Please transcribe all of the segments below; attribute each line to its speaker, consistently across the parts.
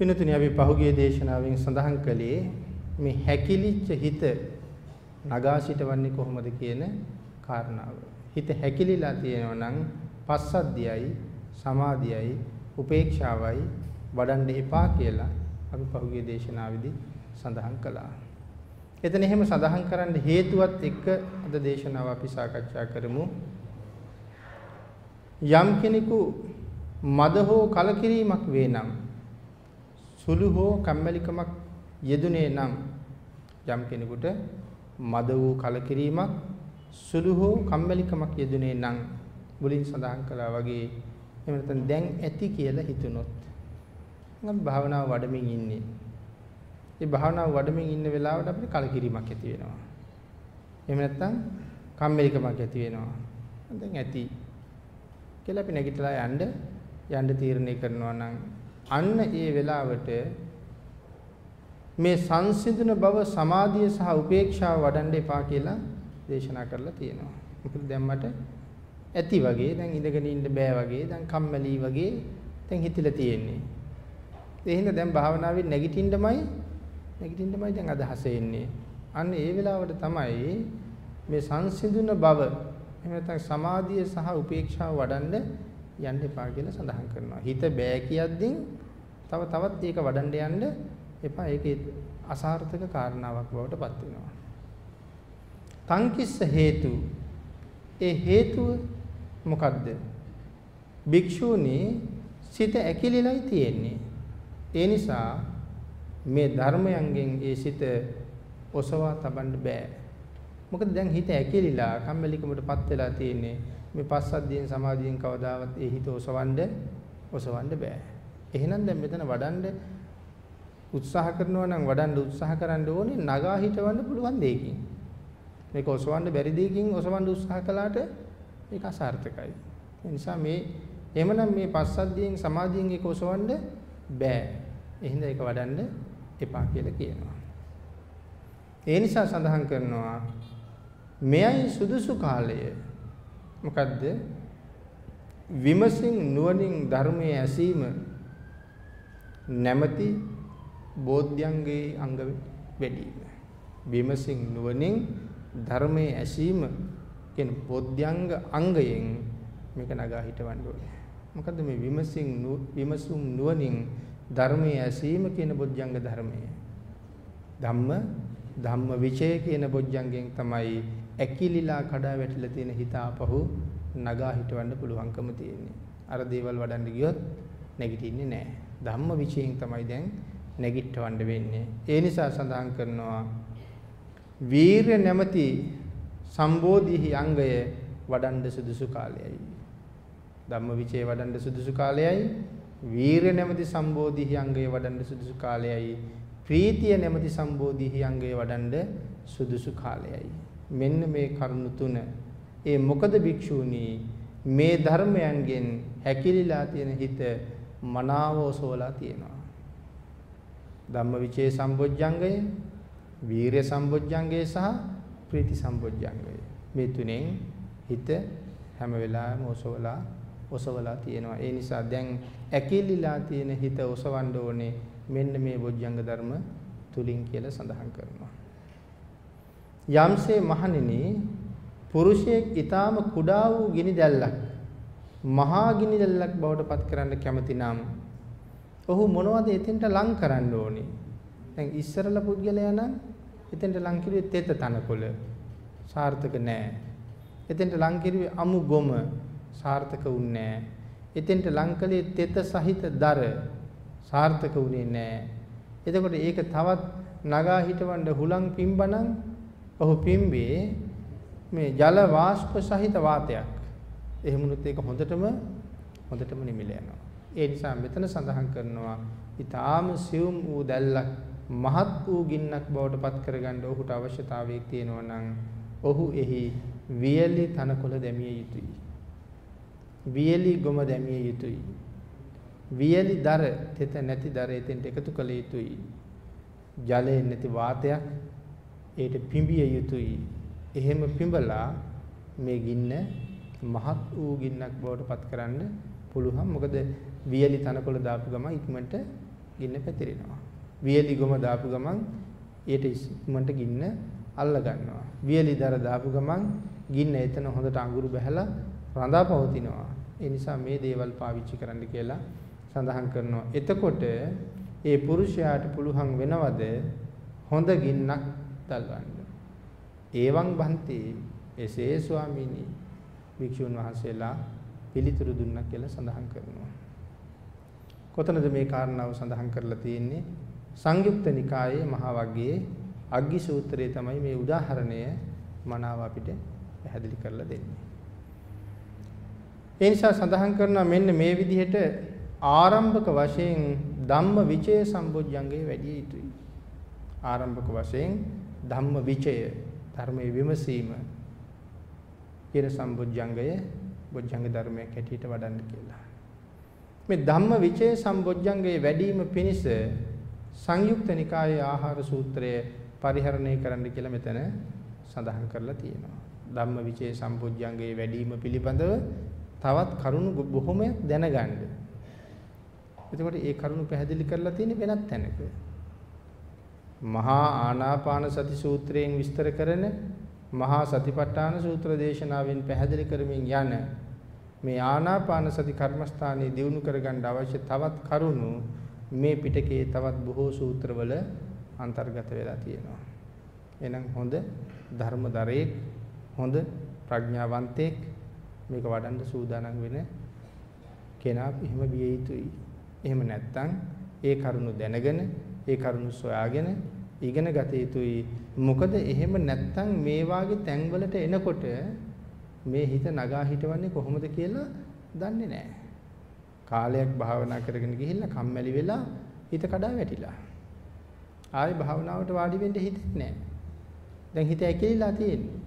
Speaker 1: පිනතුනි අපි පහුගිය දේශනාවෙන් සඳහන් කළේ මේ හැකිලිච්ච හිත නගා සිටවන්නේ කොහොමද කියන කාරණාව. හිත හැකිලිලා තියෙනවා නම් පස්සද්ධියයි සමාධියයි උපේක්ෂාවයි වඩන්න එපා කියලා අපි පහුගිය දේශනාවේදී සඳහන් කළා. එතන එහෙම සඳහන් කරන්න හේතුවත් එක්ක අද දේශනාව අපි සාකච්ඡා කරමු. යම් කෙනෙකු මද හෝ කලකිරීමක් වේ නම් සුළු හෝ කම්මැලිකමක් යෙදුනේ නම් යම් කෙනෙකුට මද වූ කලකිරීමක් සුළු හෝ කම්මැලිකමක් යෙදුනේ නම් මුලින් සඳහන් කළා වගේ එහෙම නැත්නම් දැන් ඇති කියලා හිතුනොත් නම් භාවනාව වඩමින් ඉන්නේ. ඒ භාවනාව වඩමින් ඉන්න වෙලාවට අපිට කලකිරීමක් ඇති වෙනවා. එහෙම නැත්නම් කම්මැලිකමක් ඇති වෙනවා. දැන් ඇති කියලා අපි නැගිටලා යන්න යන්න තීරණය කරනවා නම් අන්න ඒ වෙලාවට මේ සංසිඳුන බව සමාධිය සහ උපේක්ෂාව වඩන්න එපා කියලා දේශනා කරලා තියෙනවා. මොකද දැන් මට ඇති වගේ දැන් ඉඳගෙන ඉන්න බෑ වගේ දැන් කම්මැලි වගේ දැන් හිතිලා තියෙන්නේ. ඒ හින්දා දැන් භාවනාවේ නැගිටින්නමයි නැගිටින්නමයි දැන් අදහස එන්නේ. අන්න ඒ වෙලාවට තමයි මේ සංසිඳුන බව එහෙම නැත්නම් සමාධිය සහ උපේක්ෂාව වඩන්න යන්න එපා කියලා සඳහන් කරනවා. හිත බෑ කියද්දී තව තවත් ඒක වඩන්න යන්න එපා. ඒකේ අසාර්ථක කාරණාවක් බවට පත් වෙනවා. තංකිස්ස හේතු ඒ හේතුව මොකද්ද? භික්ෂූනි සිත ඇකිලිලයි තියෙන්නේ. ඒ නිසා මේ ධර්මයන්ගෙන් ඒ සිත ඔසවා තබන්න බෑ. මොකද දැන් හිත ඇකිලිලා කම්මැලිකමටපත් වෙලා තියෙන්නේ. මේ පස්සද්ධියෙන් සමාධියෙන් කවදාවත් ඒ හිත ඔසවන්න ඔසවන්න බෑ. එහෙනම් දැන් මෙතන වඩන්න උත්සාහ කරනවා නම් වඩන්න උත්සාහ කරන්න ඕනේ නගා හිටවන්න පුළුවන් දෙයකින්. මේක ඔසවන්න බැරි දෙයකින් ඔසවන්න උත්සාහ කළාට ඒක අසාර්ථකයි. ඒ නිසා මේ එහෙමනම් මේ පස්සද්ධියෙන් සමාධියෙන් ඒක ඔසවන්න බෑ. එහෙනම් ඒක වඩන්න එපා කියලා කියනවා. ඒ නිසා සඳහන් කරනවා මෙයයි සුදුසු කාලය. මොකද්ද? විමසින් නුවණින් ධර්මයේ ඇසීම නැමැති බෝධ්‍යංගේ අංග වැඩි විමසින් නුවණින් ධර්මයේ ඇසීම කියන බෝධ්‍යංග අංගයෙන් මේක නගා හිටවන්න ඕනේ. මොකද්ද මේ විමසින් විමසුම් නුවණින් ධර්මයේ ඇසීම කියන බොජ්ජංග ධර්මය. ධම්ම ධම්ම විචය කියන බොජ්ජංගෙන් තමයි ඇකිලිලා කඩා වැටිලා තියෙන හිත ආපහු නගා හිටවන්න පුළුවන්කම තියෙන්නේ. අර දේවල් වඩන්න ගියොත් නැගිටින්නේ නැහැ. ධම්ම විචයෙන් තමයි දැන් නැගිටවන්න වෙන්නේ. ඒ නිසා සඳහන් කරනවා වීරය නැමැති සම්බෝධිහි අංගය වඩන්න සුදුසු කාලයයි. ධම්ම විචේ වඩන්න සුදුසු කාලයයි. වීරය නැමැති සම්බෝධිහි අංගය වඩන්න සුදුසු කාලයයි. ප්‍රීතිය නැමැති සම්බෝධිහි අංගය වඩන්න සුදුසු කාලයයි. මෙන්න මේ කරුණු තුන. ඒ මොකද භික්ෂූනි? මේ ධර්මයන්ගෙන් හැකිලිලා තියෙන හිත මනාව ඔසවලා තියෙනවා ධම්මවිචේ සම්බොජ්ජංගය වීරය සම්බොජ්ජංගය සහ ප්‍රීති සම්බොජ්ජංගය මේ තුනෙන් හිත හැම වෙලාවෙම ඔසවලා ඔසවලා තියෙනවා. ඒ නිසා දැන් ඇකිලිලා තියෙන හිත ඔසවන්න ඕනේ මෙන්න මේ බොජ්ජංග ධර්ම තුලින් කියලා සඳහන් කරනවා. යම්සේ මහණෙනි පුරුෂයෙක් ඊටාම කුඩා වූ ගිනි දැල්ලක් මහා ගිනි දැල්ලක් බවට පත් කරන්න කැමති නම් ඔහු මොනවද එතෙන්ට ලං කරන්න ඕනේ? දැන් ඉස්සරලා පුද්ගලයා නම් එතෙන්ට ලං කිරුවේ තෙත තනකොළ සාර්ථක නෑ. එතෙන්ට ලං කිරුවේ අමු ගොම සාර්ථක වුණේ නැහැ. එතෙන්ට ලංකලේ තෙත සහිත දර සාර්ථක වුණේ නැහැ. එතකොට ඒක තවත් නගා හිටවන්න හුලං පිම්බනම් ඔහු පිම්බේ මේ ජල වාෂ්ප සහිත වාතයක්. එහෙමුණුත් ඒක හොඳටම හොඳටම නිමිල යනවා. ඒ නිසා මෙතන සඳහන් කරනවා ඊටාම සියුම් වූ දැල්ලක් මහත් වූ ගින්නක් බවට පත් කරගන්න ඔහුට අවශ්‍යතාවයක් තියෙනවා නම් ඔහු එහි වියලි තනකොළ දැමිය යුතුයි. වියලි ගොම දැමිය යුතුයි. වියලි දර තෙත නැති දර එතෙන්ට එකතු කළ යුතුයි. ජලයේ නැති වාතයක් ඒට පිඹිය යුතුයි. එහෙම පිඹලා මේ ගින්න මහත් වූ ගින්නක් බවට පත් කරන්න පුළුවන්. මොකද වියලි තනකොළ දාපු ගම ඉක්මනට ගින්න පැතිරෙනවා. වියලි ගොම දාපු ගමන් ඊට ඉක්මනට ගින්න අල්ල ගන්නවා. වියලි දර දාපු ගමන් ගින්න එතන හොඳට අඟුරු බහැලා රඳා පවතිනවා. ඒ නිසා මේ දේවල් පාවිච්චි කරන්න කියලා සඳහන් කරනවා. එතකොට ඒ පුරුෂයාට පුළුවන් වෙනවද හොඳ ගින්නක් දල්වන්න. ඒවං බන්ති එසේ ස්වාමීනි වික්ෂුන් වහන්සේලා පිළිතුරු දුන්නා කියලා සඳහන් කරනවා. කොතනද මේ කාරණාව සඳහන් කරලා තියෙන්නේ? සංයුක්ත නිකායේ මහා වග්ගයේ අග්ගි සූත්‍රයේ තමයි මේ උදාහරණය මනාව අපිට පැහැදිලි කරලා දෙන්නේ. ඒ නිසා සඳහන් කරනවා මෙන්න මේ විදිහට ආරම්භක වශයෙන් ධම්ම විචය සම්බොජ්ජංගේ වැඩි යුතුයි. ආරම්භක වශයෙන් ධම්ම විචය ධර්මයේ විමසීම කියන සම්බොජ්ජංගය බොජ්ජංග ධර්මයක් හැටියට වඩන්න කියලා. මේ ධම්ම විචය සම්බොජ්ජංගයේ වැඩිම පිණිස සංයුක්ත නිකායේ ආහාර සූත්‍රය පරිහරණය කරන්න කියලා මෙතන සඳහන් කරලා තියෙනවා. ධම්ම විචේ සම්පූජ්‍යංගයේ වැඩිම පිළිබඳව තවත් කරුණු බොහොමයක් දැනගන්න. එතකොට ඒ කරුණු පැහැදිලි කරලා තියෙන්නේ වෙනත් තැනක. මහා ආනාපාන සති සූත්‍රයෙන් විස්තර කරන මහා සතිපට්ඨාන සූත්‍ර දේශනාවෙන් පැහැදිලි කරමින් යන මේ ආනාපාන සති කර්මස්ථානයේ දියුණු කරගන්න අවශ්‍ය තවත් කරුණු මේ පිටකයේ තවත් බොහෝ සූත්‍රවල අන්තර්ගත වෙලා තියෙනවා. එහෙනම් හොඳ ධර්මදරේක් හොඳ ප්‍රඥාවන්තයෙක් මේක වඩන්න සූදානම් වෙන කෙනා එහෙම විය යුතුයි. එහෙම නැත්නම් ඒ කරුණු දැනගෙන ඒ කරුණු සොයාගෙන ඉගෙන ගත යුතුයි. මොකද එහෙම නැත්නම් මේ වාගේ තැන්වලට එනකොට මේ හිත නගා හිටවන්නේ කොහොමද කියලා දන්නේ නැහැ. කාලයක් භාවනා කරගෙන ගිහිල්ලා කම්මැලි වෙලා හිත කඩා වැටිලා. ආයේ භාවනාවට වාඩි වෙන්න හිතෙන්නේ නැහැ. දැන් හිත ඇකිලිලා තියෙන්නේ.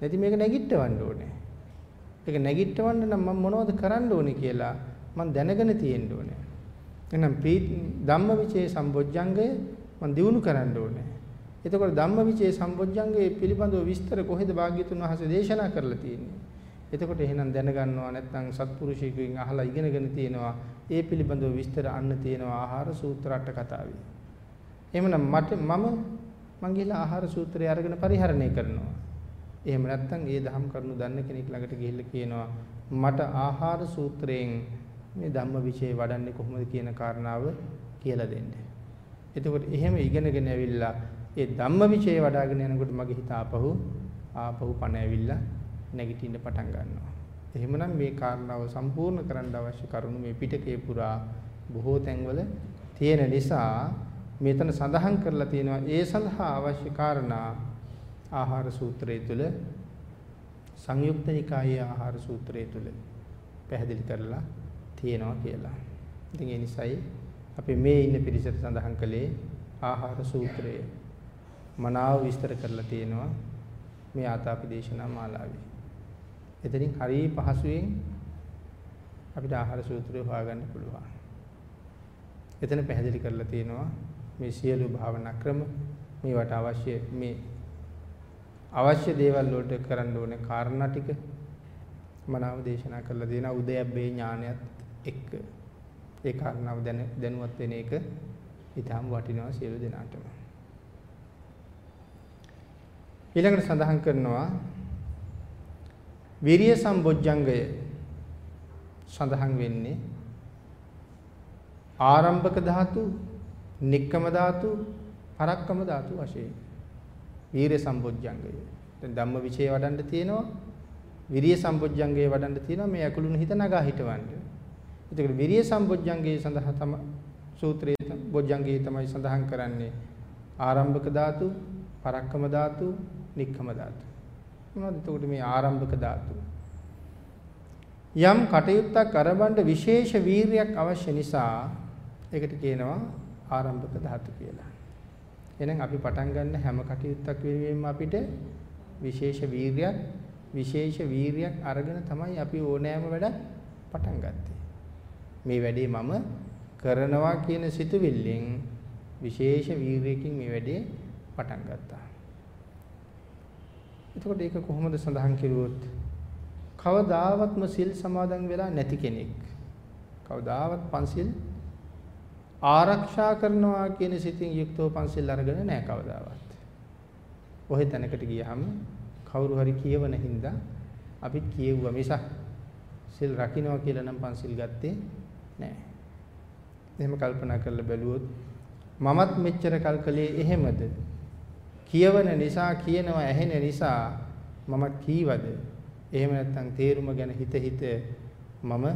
Speaker 1: නැති මේක නැගිටවන්න ඕනේ. ඒක නැගිටවන්න නම් මම මොනවද කරන්න ඕනේ කියලා මම දැනගෙන තියෙන්න ඕනේ. එහෙනම් ධම්මවිචේ සම්බොජ්ජංගය මම දිනු කරන්න ඕනේ. එතකොට ධම්මවිචේ සම්බොජ්ජංගයේ පිළිබඳව විස්තර කොහෙද භාග්‍යතුන් වහන්සේ දේශනා කරලා තියෙන්නේ? එතකොට එහෙනම් දැනගන්නවා නැත්නම් සත්පුරුෂයෙකුගෙන් අහලා ඉගෙනගෙන තියෙනවා ඒ පිළිබඳව විස්තර අන්න තියෙනවා ආහාර සූත්‍ර අට කතාවේ. එහෙමනම් මට මම මං ගිහලා ආහාර සූත්‍රය අරගෙන පරිහරණය කරනවා. එහෙම නැත්නම් ඒ දහම් කරුණු දන්න කෙනෙක් ළඟට ගිහිල්ලා කියනවා මට ආහාර සූත්‍රයෙන් මේ ධම්මවිචේ වඩන්නේ කොහොමද කියන කාරණාව කියලා දෙන්න. එතකොට එහෙම ඉගෙනගෙන ඇවිල්ලා ඒ ධම්මවිචේ වඩ아가ගෙන යනකොට මගේ හිත ආපහු ආපහු පණ ඇවිල්ලා නැගිටින්න පටන් ගන්නවා. එහෙමනම් මේ කාරණාව සම්පූර්ණ කරන්න අවශ්‍ය කරුණු මේ පිටකේ පුරා බොහෝ තැන්වල තියෙන නිසා මෙතන සඳහන් කරලා තියෙනවා ඒ සඳහා අවශ්‍ය කාරණා ආහාර සූත්‍රය තුල සංයුක්ත නිකායේ ආහාර සූත්‍රය තුල පැහැදිලි කරලා තියෙනවා කියලා. ඉතින් ඒ නිසායි අපි මේ ඉන්න පිරිසට සඳහන් කළේ ආහාර සූත්‍රය මනාව විස්තර කරලා තියෙනවා මේ ආතාපි දේශනා මාලාවේ. එතනින් හරිය පහසුවෙන් අපිට ආහාර සූත්‍රය හොයාගන්න පුළුවන්. එතන පැහැදිලි කරලා තියෙනවා මේ සියලු භාවනා ක්‍රම මේවට අවශ්‍ය මේ අවශ්‍ය දේවල් වලට කරන්න ඕනේ කාරණා ටික මනාව දේශනා කරලා දෙන උදයබ්බේ ඥානයත් එක්ක ඒ කාරණාව දැන දැනුවත් වෙන එක ඊටම වටිනවා සියලු දෙනාටම ඊළඟට සඳහන් කරනවා විරිය සම්බොජ්ජංගය සඳහන් වෙන්නේ ආරම්භක ධාතු නික්කම ධාතු, පරක්කම ධාතු වශයෙන්. වීරිය සම්බොජ්ජංගය. දැන් ධම්මවිචේ වඩන්න තියෙනවා. විරිය සම්බොජ්ජංගය වඩන්න තියෙනවා මේ අකුළුණු හිත නගා හිටවන්න. ඒකට විරිය සම්බොජ්ජංගයේ සඳහා තම සූත්‍රයේ බොජ්ජංගයේ තමයි සඳහන් කරන්නේ ආරම්භක ධාතු, පරක්කම ධාතු, නික්කම ධාතු. මොනවද එතකොට මේ ආරම්භක ධාතු? යම් කටයුත්තක් අරබන්න විශේෂ වීරියක් අවශ්‍ය නිසා ඒකට කියනවා ආරම්භක ධාතු කියලා. එහෙනම් අපි පටන් ගන්න හැම කටයුත්තක් වෙනුවෙන්ම අපිට විශේෂ වීරියක් විශේෂ වීරියක් අරගෙන තමයි අපි ඕනෑම වැඩ පටන් ගත්තේ. මේ වැඩේ මම කරනවා කියන සිතුවිල්ලෙන් විශේෂ වීරියකින් මේ වැඩේ පටන් ගත්තා. එතකොට ඒක කොහොමද සඳහන් කෙරුවොත් කවදාවත්ම සිල් සමාදන් වෙලා නැති කෙනෙක් කවදාවත් පන්සිල් ආරක්ෂා කරනවා කියන සිතින් යුක්තව පන්සිල් අරගෙන නැහැ කවදාවත්. ඔහෙ තැනකට ගියහම කවුරු හරි කියවන හින්දා අපිත් කියෙව්වා මිසක් සිල් රකින්නවා කියලා නම් පන්සිල් ගත්තේ නැහැ. එහෙම කල්පනා කරලා බැලුවොත් මමත් මෙච්චර කල් කලේ එහෙමද? කියවන නිසා කියනවා ඇහෙන නිසා මමත් කීවද? එහෙම නැත්නම් තේරුම ගැන හිත හිත මම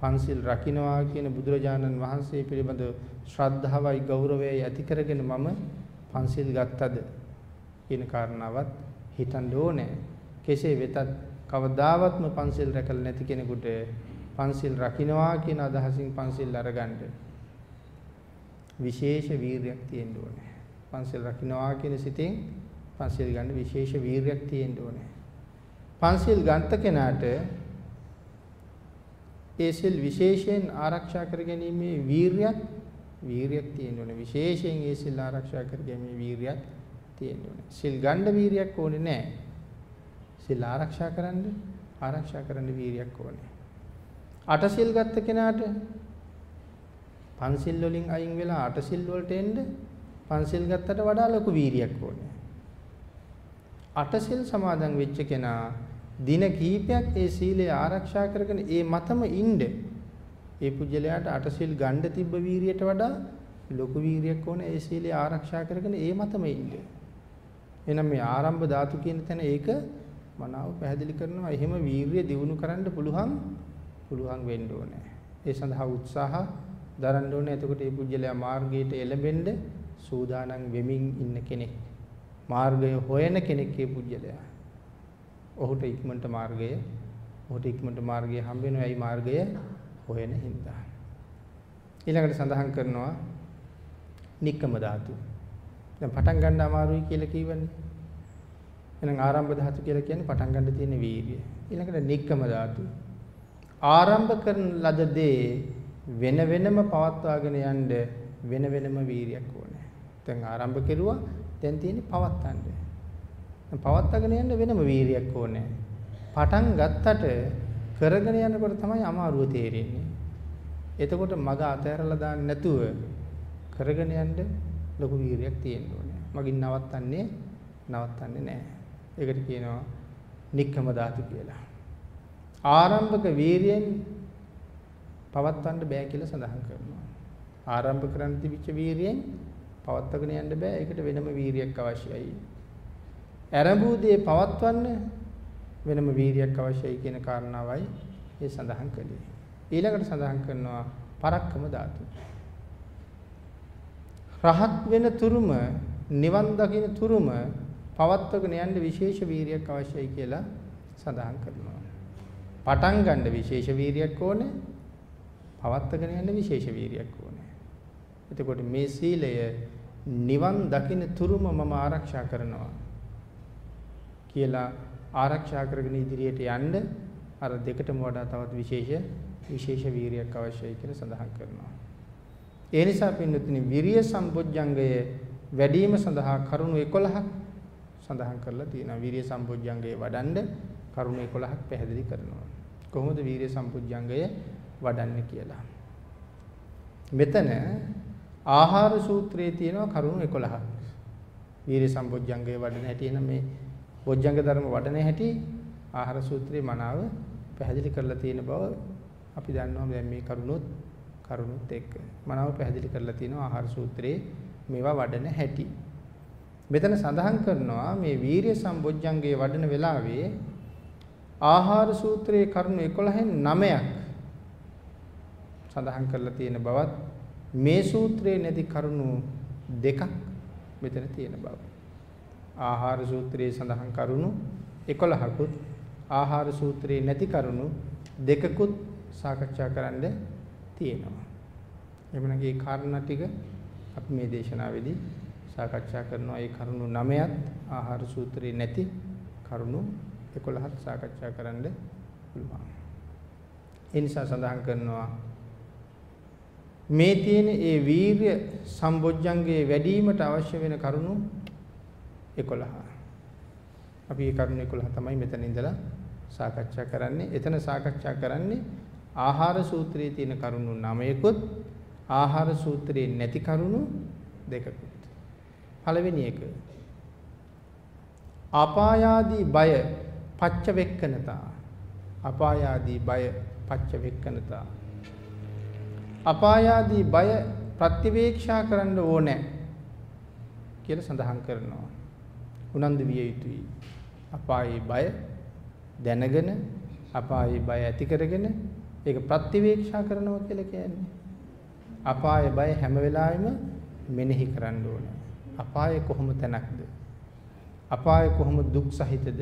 Speaker 1: පන්සිල් රකින්නවා කියන බුදුරජාණන් වහන්සේ පිළිබඳ ශ්‍රද්ධාවයි ගෞරවයයි ඇති කරගෙන මම පන්සිල් ගත්තද කියන කාරණාවත් හිතන්න ඕනේ. කෙසේ වෙතත් කවදාවත්ම පන්සිල් රැකලා නැති කෙනෙකුට පන්සිල් රකින්නවා කියන අදහසින් පන්සිල් අරගන්න විශේෂ වීරියක් තියෙන්න ඕනේ. පන්සිල් රකින්නවා කියන සිතෙන් පන්සිල් ගන්න විශේෂ වීරියක් තියෙන්න ඕනේ. පන්සිල් ගන්ත කෙනාට ඒ සිල් විශේෂයෙන් ආරක්ෂා කර ගැනීමේ වීරියක් වීරියක් තියෙන්න ඕනේ. විශේෂයෙන් ඒ සිල් ආරක්ෂා කර ගැනීමේ වීරියක් තියෙන්න ඕනේ. සිල් ගන්න වීරියක් ඕනේ නැහැ. සිල් ආරක්ෂා කරන්න ආරක්ෂා කරන්න වීරියක් ඕනේ. අට සිල් ගත්ත කෙනාට පන්සිල් වලින් අයින් වෙලා අට සිල් වලට එන්න පන්සිල් ගත්තට වඩා ලොකු වීරියක් ඕනේ. අට සිල් සමාදන් වෙච්ච කෙනා දින කීපයක් ඒ සීලය ආරක්ෂා කරගෙන ඒ මතම ඉන්න ඒ පුජ්‍යලයාට අටසිල් ගන්න තිබ්බ වීරියට වඩා ලොකු වීරියක් ඕන ඒ සීලය ආරක්ෂා කරගෙන ඒ මතම ඉන්න. එහෙනම් මේ ආරම්භ ධාතු කියන තැන ඒක මනාව පැහැදිලි කරනවා. එහෙම වීරිය දිනු කරන්න පුළුවන් පුළුවන් වෙන්න ඕනේ. ඒ සඳහා උත්සාහ දරන්න ඕනේ. එතකොට මේ පුජ්‍යලයා මාර්ගයට එළඹෙන්න සූදානම් වෙමින් ඉන්න කෙනෙක්. මාර්ගය හොයන කෙනෙක් මේ පුජ්‍යලයා. ඔහුට ඉක්මනට මාර්ගය ඔහුට ඉක්මනට මාර්ගය හම්බ වෙනවා. ඒ මාර්ගය හොයන හින්දා. ඊළඟට සඳහන් කරනවා නික්කම ධාතු. දැන් පටන් ගන්න අමාරුයි කියලා කියවනේ. එහෙනම් ආරම්භ ධාතු කියලා කියන්නේ පටන් ගන්න තියෙන වීර්යය. ඊළඟට නික්කම ධාතු. ආරම්භ කරන ලද දේ වෙන වෙනම පවත්වාගෙන යන්න වෙන වෙනම වීර්යයක් ඕනේ. දැන් ආරම්භ කෙරුවා දැන් තියෙන්නේ පවත්වන්න. පවත්වාගෙන යන්න වෙනම වීරියක් ඕනේ. පටන් ගත්තට කරගෙන යනකොට තමයි අමාරුව තේරෙන්නේ. එතකොට මග අතහැරලා දාන්න නැතුව කරගෙන යන්න ලොකු වීරියක් තියෙන්න ඕනේ. මගින් නවත්තන්නේ නවත්තන්නේ නැහැ. ඒකට කියනවා නික්කම ධාතු කියලා. ආරම්භක වීරියෙන් පවත්වන්න බෑ කියලා සඳහන් කරනවා. ආරම්භ කරන්න තිබිච්ච වීරියෙන් පවත්වාගෙන යන්න බෑ. ඒකට වෙනම වීරියක් අවශ්‍යයි. ඇරඹූ දේ පවත්වන්න වෙනම වීරියක් අවශ්‍යයි කියන කාරණාවයි ඒ සඳහන් කළේ. ඊළඟට සඳහන් කරනවා පරක්කම ධාතු. රහත් වෙන තුරුම නිවන් දකින තුරුම පවත්වගෙන යන්න විශේෂ වීරියක් අවශ්‍යයි කියලා සඳහන් කරනවා. පටන් ගන්න විශේෂ වීරියක් ඕනේ. පවත්වගෙන යන්න විශේෂ වීරියක් ඕනේ. එතකොට මේ සීලය නිවන් දකින තුරුම මම ආරක්ෂා කරනවා. කියලා ආරක්ෂා කරගෙන ඉදිරියට යන්න අර දෙකටම වඩා තවත් විශේෂ විශේෂ වීරියක් අවශ්‍යයි කියලා සඳහන් කරනවා. ඒ නිසා පින්නතුනි විරිය සම්බොජ්ජංගය වැඩිම සඳහා කරුණු 11ක් සඳහන් කරලා තියෙනවා. විරිය සම්බොජ්ජංගය වඩන්න කරුණු 11ක් පැහැදිලි කරනවා. කොහොමද විරිය සම්බොජ්ජංගය වඩන්නේ කියලා. මෙතන ආහාර සූත්‍රයේ තියෙනවා කරුණු 11ක්. විරිය සම්බොජ්ජංගය වඩන හැටි එන මේ බොජ්ජංග ධර්ම වඩන හැටි ආහාර සූත්‍රයේ මනාව පැහැදිලි කරලා තියෙන බව අපි දන්නවා දැන් මේ කරුණොත් කරුණොත් එක්ක මනාව පැහැදිලි කරලා තියෙනවා ආහාර සූත්‍රයේ මේවා වඩන හැටි. මෙතන සඳහන් කරනවා මේ වීරිය සම්බොජ්ජංගේ වඩන වෙලාවේ ආහාර සූත්‍රයේ කරුණු 11න් 9ක් සඳහන් කරලා තියෙන බවත් මේ සූත්‍රයේ නැති කරුණු දෙකක් මෙතන තියෙන බව. ආහාර සූත්‍රයේ සඳහන් කරුණු 11කුත් ආහාර සූත්‍රයේ නැති කරුණු දෙකකුත් සාකච්ඡා කරන්න තියෙනවා. එමනම් මේ කාරණා ටික අපි මේ දේශනාවේදී සාකච්ඡා කරනවා. ඒ කරුණු 9ත් ආහාර සූත්‍රයේ නැති කරුණු 11ත් සාකච්ඡා කරන්න පුළුවන්. ඒ නිසා සඳහන් කරනවා මේ තියෙන ඒ වීර්ය සම්බොජ්ජංගේ වැඩිවීමට අවශ්‍ය වෙන කරුණු 11. අපි මේ කරුණු 11 තමයි මෙතන ඉඳලා සාකච්ඡා කරන්නේ. එතන සාකච්ඡා කරන්නේ ආහාර සූත්‍රයේ තියෙන කරුණු 9කුත් ආහාර සූත්‍රයේ නැති කරුණු දෙකකුත්. පළවෙනි එක අපායාදී බය පච්ච වෙක්කනතා අපායාදී බය පච්ච වෙක්කනතා අපායාදී බය ප්‍රතිවේක්ෂා කරන්න ඕනේ කියලා සඳහන් කරනවා. උනන්දු විය යුතුයි. අපායේ බය දැනගෙන අපායේ බය ඇති කරගෙන ඒක ප්‍රතිවේක්ෂා කරනවා කියලා කියන්නේ. අපායේ බය හැම වෙලාවෙම මෙනෙහි කරන්න ඕනේ. අපායේ කොහොම තැනක්ද? අපාය කොහොම දුක් සහිතද?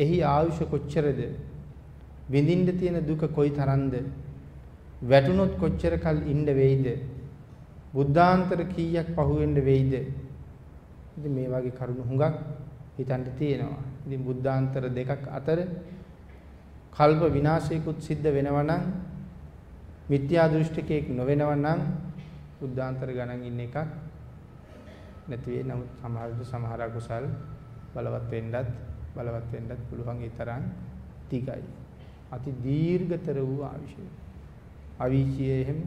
Speaker 1: එහි ආයුෂ කොච්චරද? විඳින්න තියෙන දුක කොයි තරම්ද? වැටුනොත් කොච්චර කල් ඉන්න වෙයිද? බුද්ධාන්තර කීයක් පහුවෙන්න වෙයිද? ඉතින් මේ වගේ කරුණු හුඟක් හිතන්න තියෙනවා. ඉතින් බුද්ධාන්තර දෙකක් අතර කල්ප විනාශයකුත් සිද්ධ වෙනවා නම් මිත්‍යා දෘෂ්ටිකයෙක් නොවෙනවා නම් බුද්ධාන්තර ගණන් ඉන්න එකක් නැති වෙයි. නමුත් සමහර විට සමහර අකුසල් බලවත් වෙන්නත් බලවත් වෙන්නත් පුළුවන් ඒ තරම් තිගයි. අති දීර්ඝතර වූ ආවිෂය. අවීචියේ එහෙම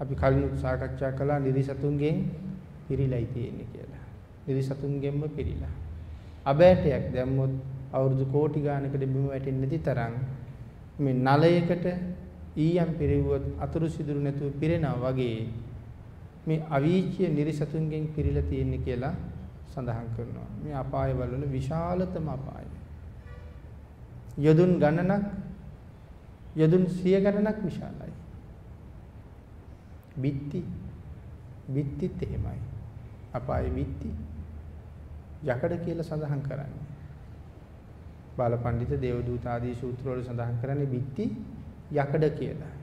Speaker 1: අපි කලින් සාකච්ඡා කළා නිරිසතුන්ගෙන් පිරීලයි තියෙන්නේ කියලා. නිරිසතුන්ගෙන්ම පිරීලා. අබෑටයක් දැම්මොත් අවුරුදු කෝටි ගානකට බිම වැටෙන්නේ නැති තරම් මේ නලයකට ඊයම් පිරෙව්වොත් අතුරු සිදුරු නැතුව පිරෙනවා වගේ මේ අවීචිය නිරිසතුන්ගෙන් පිරීලා තියෙන්නේ කියලා සඳහන් කරනවා. මේ අපාය වල විශාලතම අපාය. යදුන් ගණනක් යදුන් සිය ගණනක් විශාලයි. බිත්ති බිත්තිත් එහෙමයි. අපායේ බිත්ති යකඩ කියලා සඳහන් කරන්නේ. බාලපඬිත දේවදූත ආදී සූත්‍රවල සඳහන් කරන්නේ බිත්ති යකඩ කියලා.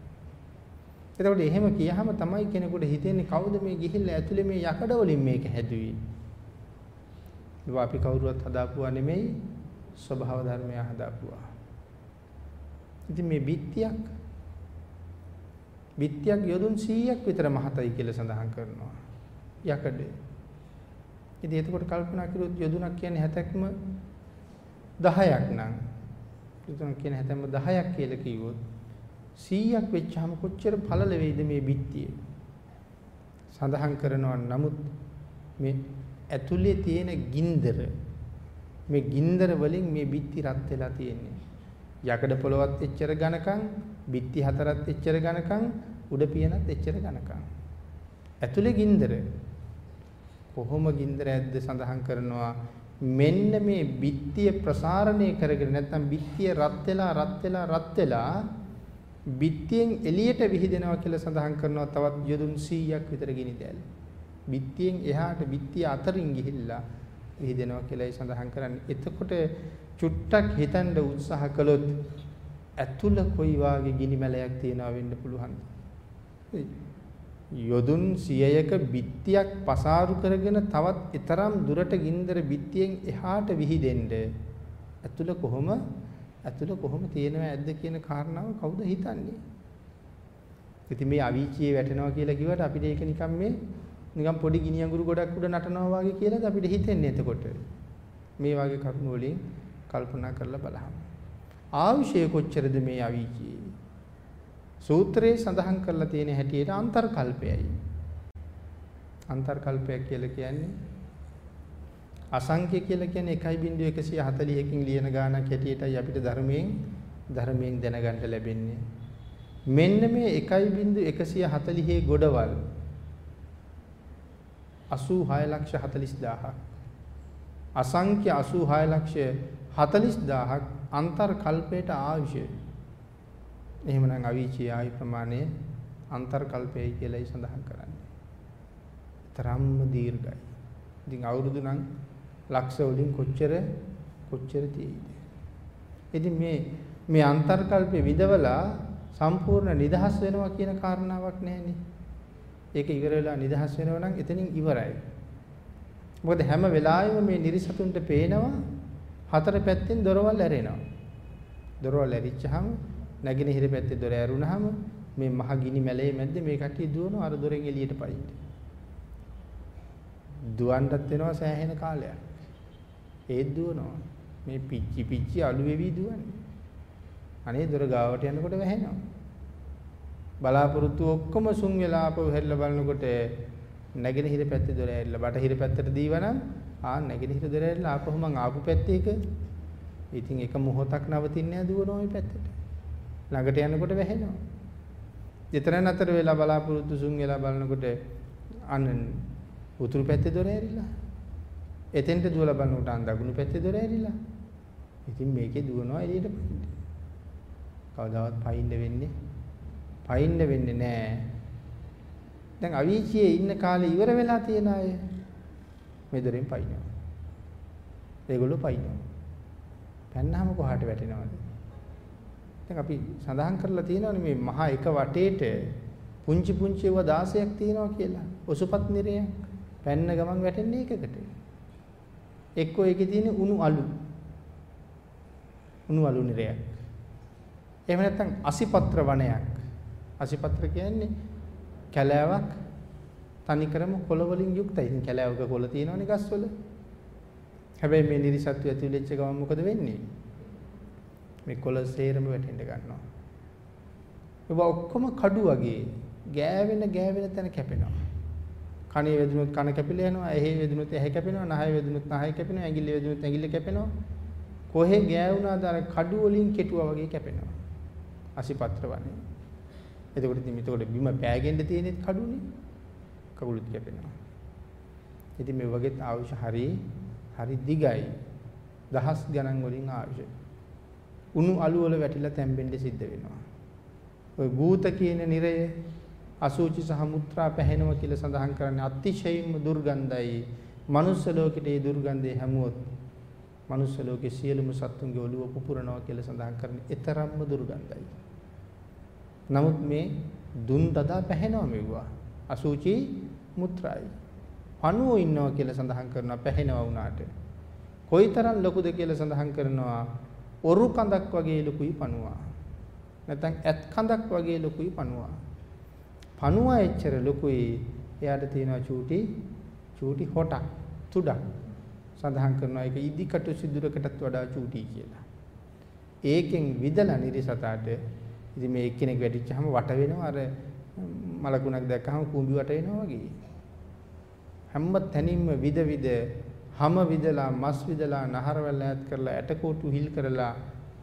Speaker 1: එතකොට එහෙම කියහම තමයි කෙනෙකුට හිතෙන්නේ කවුද මේ ගිහිල්ලා ඇතුලේ මේ යකඩ වලින් මේක හැදුවේ. ඒවා අපි කවුරුවත් හදාපුවා නෙමෙයි ස්වභාව ධර්මය හදාපුවා. ඉතින් මේ බිත්තියක් බිත්තියක් යොදුන් 100ක් විතර මහතයි කියලා සඳහන් කරනවා. යකඩ. ඉතින් එතකොට කල්පනා කළොත් යොදුනක් කියන්නේ 70ක්ම 10ක් නම් යොදුනක් කියන්නේ 70ම 10ක් කියලා කිව්වොත් 100ක් වෙච්චාම කොච්චර පළල වෙයිද මේ බිත්තිය සඳහන් කරනවා නමුත් මේ ඇතුලේ තියෙන ගින්දර. මේ ගින්දර වලින් මේ බිත්ති රත් වෙලා තියෙන්නේ. යකඩ පොළවත් එච්චර ඝනකම් බිත්ති හතරත් එච්චර ඝනකම් උඩ පියනත් එච්චර ඝනකම්. ඇතුලේ ගින්දර. කොහොම ගින්දර ඇද්ද සඳහන් කරනවා? මෙන්න මේ බිත්තිය ප්‍රසාරණය කරගෙන නැත්නම් බිත්තිය රත් වෙලා රත් වෙලා රත් වෙලා බිත්තියෙන් එළියට විහිදෙනවා කියලා සඳහන් කරනවා තවත් යොදුන් 100ක් විතර ගිනි දැල්. බිත්තියෙන් එහාට බිත්තිය අතරින් ගිහිල්ලා විහිදෙනවා කියලායි සඳහන් කරන්නේ. එතකොට චුට්ටක් හිතන්න උත්සාහ කළොත් ඇතුළ කොයි වාගේ ගිනි මැලයක් තියනවා වෙන්න පුළුවන්. යොදුන් 100ක බිත්තියක් පසාරු කරගෙන තවත් ඊතරම් දුරට ගින්දර බිත්තියෙන් එහාට විහිදෙන්න ඇතුළ කොහොම ඇතුළ කොහොම තියෙනව ඇද්ද කියන කාරණාව කවුද හිතන්නේ? ඉතින් මේ අවීචියේ වැටෙනවා කියලා කිව්වට අපිට ඒක නිකන් මේ නිකන් පොඩි ගිනි අඟුරු ගොඩක් උඩ නටනවා වගේ කියලාද අපිට හිතෙන්නේ එතකොට. මේ වගේ කරුණු වලින් කල්පනා කරලා බලහම. ආවිෂය කොච්චරද මේ අවීචියේ? සූත්‍රයේ සඳහන් කරලා තියෙන හැටියට අන්තර්කල්පයයි. අන්තර්කල්පයක් කියලා කියන්නේ අසංඛ්‍ය කියලා කියන්නේ 1.140කින් ලියන ගානක් හැටියටයි අපිට ධර්මයෙන් ධර්මයෙන් දැනගන්න ලැබෙන්නේ. මෙන්න මේ 1.140 ගොඩවල් 86 ලක්ෂ 40000ක් අසංඛ්‍ය 86 ලක්ෂ 40000ක් අන්තර් කල්පයට ආවිෂය. එහෙමනම් අවීචී ආයු ප්‍රමාණය අන්තර් කල්පයයි කියලායි සඳහන් කරන්නේ. තරම්ම දීර්ඝයි. ඉතින් අවුරුදු නම් ලක්ෂ වලින් කොච්චර කොච්චර තියෙයිද? ඉතින් මේ මේ අන්තර්කල්පේ විදවලා සම්පූර්ණ නිදහස් වෙනවා කියන කාරණාවක් නැහැනේ. ඒක ඉවර වෙලා නිදහස් වෙනවා නම් එතනින් ඉවරයි. මොකද හැම වෙලාවෙම මේ නිරිසතුන්ට පේනවා හතර පැත්තෙන් දොරවල් ඇරෙනවා. දොරවල් ඇරිච්චහම නැගිනහිර පැත්තේ දොර ඇරුණාම මේ මහ ගිනි මැලේ මැද්දේ මේ කට්ටිය දුවනවා අර දොරෙන් එළියට පයින්න. දුවන්නත් වෙනවා සෑහෙන කාලයක්. ඒත් දුවනවා. මේ පිච්චි පිච්චි අලු වෙවි දුවන්නේ. අනේ දොර ගාවට යනකොට වැහෙනවා. බලාපොරොත්තු ඔක්කොම සුන් වෙලා ආපහු හැරිලා බලනකොට නැගෙනහිර පැත්තේ දොර ඇරිලා බටහිර පැත්තට දීවනම් ආ නැගෙනහිර දොර ඇරිලා ආපහු මං ආපු පැත්තේ එක. ඉතින් එක මොහොතක් නවතින්නේ නැහැ දුවනවා මේ පැත්තට? ළඟට යනකොට වැහෙනවා. විතර නතර වෙලා බලාපොරොත්තු සුන් වෙලා බලනකොට අන්න උතුරු පැත්තේ දොර ඇරිලා. එතෙන්ට දුවලා බලනකොට අන් දකුණු පැත්තේ දොර ඇරිලා. ඉතින් මේකේ දුවනවා එළියට පයින්න කවදාවත් පයින්න වෙන්නේ පයින්න වෙන්නේ නැහැ දැන් අවීචියේ ඉන්න කාලේ ඉවර වෙලා තියෙන අය මේ දොරෙන් පයින්නවා. ඒගොල්ලෝ පයින්නවා. පැන්නාම කොහාට වැටෙනවද? දැන් අපි සඳහන් කරලා තියෙනවානේ මේ මහා එක වටේට පුංචි පුංචි ඒවා 16ක් තියෙනවා කියලා. ඔසුපත් නිරය පැන්න ගමන් වැටෙන්නේ එකකට. එක්කෝ ඒකේ තියෙන උණු අලු. උණු අලු නිරයක්. එහෙම නැත්නම් අසිපත්‍ර වනයක්. අසිපත්‍ර කියන්නේ කැලෑවක් තනිකරම කොළ වලින් යුක්තයි. ඉතින් කැලෑවක කොළ තියෙනවනේ ගස්වල. හැබැයි මේ නිරිසත්තු ඇතුළු වෙච්ච ගමන් මොකද වෙන්නේ? මේ කොළ සේරම වැටෙන්න ගන්නවා. ඒවා ඔක්කොම කඩු වගේ ගෑවෙන ගෑවෙන තැන කැපෙනවා. කනේ වැදුනොත් කන කැපිලා යනවා, ඇහි වැදුනොත් ඇහැ කැපෙනවා, නහය වැදුනොත් නහය කැපෙනවා, ඇඟිල්ල වැදුනොත් ඇඟිල්ල කැපෙනවා. කොහෙ ගෑවුනාද අර කඩු වලින් කෙටුවා වගේ කැපෙනවා. අසිපත්‍ර වනේ. එතකොට ඉතින් මෙතකොට බිම පෑගෙන්න තියෙනෙත් කඩුනේ. කකුලුත් කැපෙනවා. ඉතින් මේ වගේ ආයුෂ හරි හරි දිගයි. දහස් ගණන් වලින් ආයුෂ. උණු අලු වල වැටිලා තැම්බෙන්න සිද්ධ වෙනවා. ওই භූත කියන නිරය අසුචි සහ මුත්‍රා පැහැෙනවා කියලා සඳහන් කරන්නේ අතිශයින්ම දුර්ගන්ධයි. මනුස්ස ලෝකෙට ඒ දුර්ගන්ධය හැමුවොත් මනුස්ස ලෝකේ සියලුම සත්තුන්ගේ ඔළුව පුපුරනවා කියලා සඳහන් කරන්නේ ඊතරම්ම දුර්ගන්ධයි. නමුත් මේ දුන් දදා පැහැෙනවා මෙවුවා. අසුචි මුත්‍රායි. පණුව ඉන්නවා කියලා සඳහන් කරනවා පැහැෙනවා වුණාට. කොයිතරම් ලොකුද කියලා සඳහන් කරනවා ඔරු කඳක් වගේ ලොකුයි පණුවා. නැත්නම් ඇත් කඳක් වගේ ලොකුයි පණුවා. පණුවා එච්චර ලොකුයි එයාට තියෙනවා චූටි චූටි හොටක් තුඩක් සඳහන් කරනවා ඒක ඉදිකටු සිදුරකටත් වඩා චූටි කියලා. ඒකෙන් විදලා නිරිසතාට ඉතින් මේ එක්කෙනෙක් වැටිච්චාම වට වෙනවා අර මලකුණක් දැක්කහම කුඹි වට වෙනවා වගේ. හැම තැනින්ම විද විද හැම විදලා මස් විදලා නහරවල ඈත් කරලා ඇටකොටු හිල් කරලා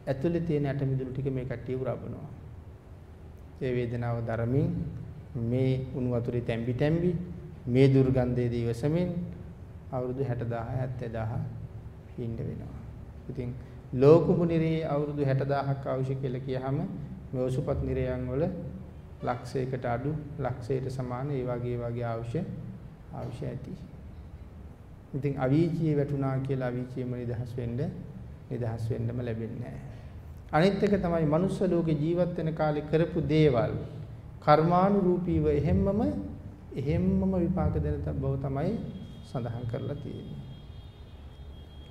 Speaker 1: ඇතුලේ තියෙන ඇට මිදුළු ටික මේ කට්ටිය උරාබනවා. ඒ වේදනාව දරමින් මේ උණු වතුරේ තැම්බි තැම්බි මේ දුර්ගන්ධයේදී ඉවසමින් අවුරුදු 60000 70000 ඉන්න වෙනවා. ඉතින් ලෝකුඹු නිරේ අවුරුදු 60000ක් අවශ්‍ය කියලා කියහම මේ ඔසුපත් නිරයන් වල ලක්ෂයකට අඩු ලක්ෂයට සමාන ඒ වගේ වගේ අවශ්‍ය අවශ්‍ය ඇති. ඉතින් අවීචියේ වැටුණා කියලා අවීචියම නිදහස් වෙන්න නිදහස් වෙන්නම ලැබෙන්නේ නැහැ. අනිත් එක තමයි මනුස්ස ලෝකේ ජීවත් වෙන කාලේ කරපු දේවල් කර්මානුරූපීව එහෙම්මම එහෙම්මම විපාක දෙන බව තමයි සඳහන් කරලා තියෙන්නේ.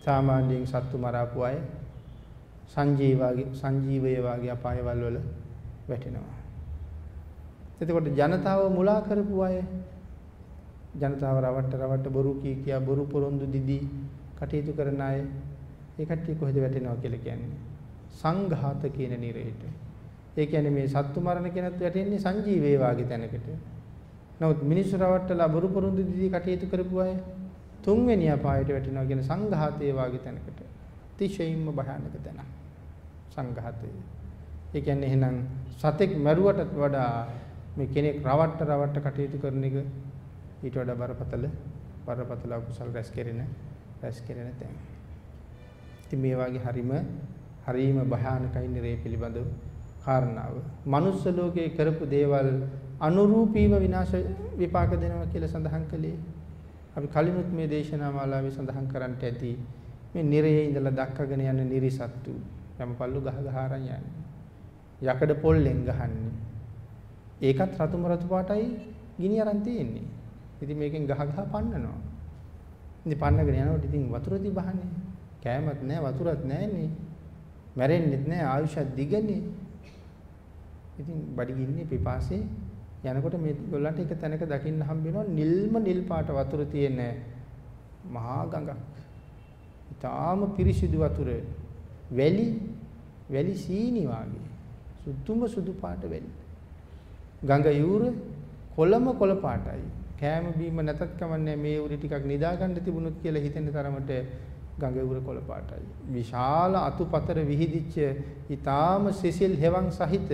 Speaker 1: සාමාන්‍යයෙන් සත්තු මරාපු අය සංජීවගේ සංජීවය වාගේ අපායවල වල වැටෙනවා. එතකොට ජනතාව මුලා කරපු අය ජනතාව රවට්ට රවට්ට බොරු කී කියා බොරු පොරොන්දු දිදී කටයුතු කරන අය ඒ කට්ටිය කොහෙද වැටෙනවා කියලා කියන්නේ සංඝාත කියන නිරේට. ඒ කියන්නේ මේ සත්තු මරණ කෙනත් වැටෙන්නේ සංජීවයේ වාගේ තැනකට. නමුත් මිනිස්සු රවට්ටලා බොරු පොරොන්දු දිදී කටයුතු කරපු අය තුන්වෙනි අපායට වැටෙනවා කියන සංඝාතයේ වාගේ තැනකට. අතිශයින්ම භයානක තැන. සංඝාතය. ඒ කියන්නේ එහෙනම් සතෙක් මරුවටත් වඩා මේ කෙනෙක් රවට්ට රවට්ට කටයුතු කරන එක ඊට වඩා බරපතල බරපතල අකුසල් රැස් කෙරෙන රැස් කෙරෙන තැන. ඉතින් මේ වගේ හරීම හරීම භයානකයි නිරේ පිළිබඳව කාරණාව. manuss ලෝකයේ කරපු දේවල් අනුරූපීව විනාශ විපාක දෙනවා කියලා සඳහන් කළේ. අපි කලිනුත් මේ දේශනා මාලාවේ සඳහන් කරන්නට ඇති මේ නිරයේ ඉඳලා දක්කගෙන යන නිරිසත්තු යමපල්ලු ගහ ගහ අරන් යන්නේ. යකඩ පොල්ලෙන් ගහන්නේ. ඒකත් රතුම රතු පාටයි ගිනි අරන් තියෙන්නේ. ඉතින් මේකෙන් ගහ ගහ පන්නනවා. ඉතින් පන්නගෙන යනකොට ඉතින් වතුර තිබහන්නේ. කෑමත් නැහැ වතුරත් නැහැනේ. මැරෙන්නෙත් නැහැ ආයුෂත් දිගනේ. ඉතින් බඩගින්නේ පිපාසේ යනකොට මේ ගොල්ලන්ට එක තැනක දකින්න හම්බ වෙනවා නිල්ම නිල් පාට වතුර තියෙන මහා ගඟක්. ඊටාම පිරිසිදු වතුර වැලි වැලි සීනි වාගේ. සුදුම සුදු පාට වැලි. ගඟ යූර කොළම කොළ පාටයි. කෑම බීම නැතත් කමන්නේ මේ උරි ටිකක් නිදා ගන්න තිබුණොත් කියලා හිතෙන තරමට ගඟ යූර කොළ පාටයි. විශාල අතුපතර විහිදිච්ච ඊටාම සිසිල් හෙවන් සහිත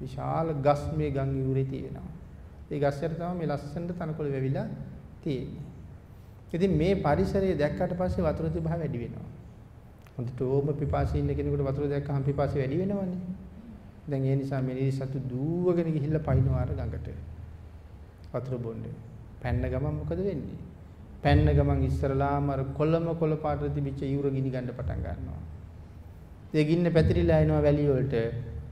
Speaker 1: විශාල ගස් මේ ගඟ යූරේ තියෙනවා. ඒ ගස් යට තමයි මේ ලස්සනට තනකොළ වැවිලා තියෙන්නේ. ඉතින් මේ පරිසරය දැක්කට පස්සේ වතුර තිබහ වැඩි වෙනවා. හොඳට ඕම පිපාසී ඉන්න කෙනෙකුට වතුර දැක්කහම පිපාසය වැඩි වෙනවනේ. දැන් ඒ නිසා මේ නිරිසතු දුවගෙන ගිහිල්ලා පයින්නවා අර ගඟට. වතුර බොන්නේ. පැන්න ගමන් මොකද වෙන්නේ? පැන්න ගමන් ඉස්සරලාම අර කොළම කොළ පාට තිබිච්ච යූර ගිනි ගන්න පටන් ගන්නවා. ඒ ගින්න පැතිරිලා එනවා වැලි වලට.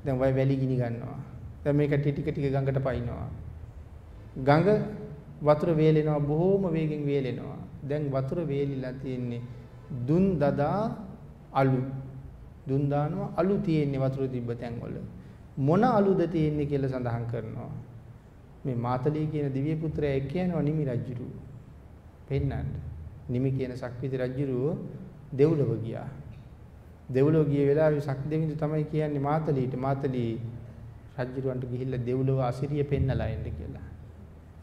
Speaker 1: දැන් වයි වැලි ගිනි ගන්නවා. දැන් මේක ටික ටික ගඟට පයින්නවා. ගඟ වතුර වේලෙනවා බොහොම වේගෙන් වේලෙනවා. දැන් වතුර වේලිලා තියෙන්නේ දුන් දදා අලු. දුන් දානවා අලු තියෙන්නේ වතුර තිබ්බ තැන්වල. මොන අලුද තියෙන්නේ කියලා සඳහන් කරනවා. මේ මාතලී කියන දිව්‍ය පුත්‍රයා එක්ක යනවා නිමි රජුරු. පෙන්නන්න. නිමි කියන සක්විති රජුරු දෙව්ලොව ගියා. දෙව්ලොව ගිය වෙලාවේ සක්දෙවිඳු තමයි කියන්නේ මාතලීට මාතලී රජුරවන්ට ගිහිල්ලා දෙව්ලොව අසිරිය පෙන්නලා එන්න කියලා.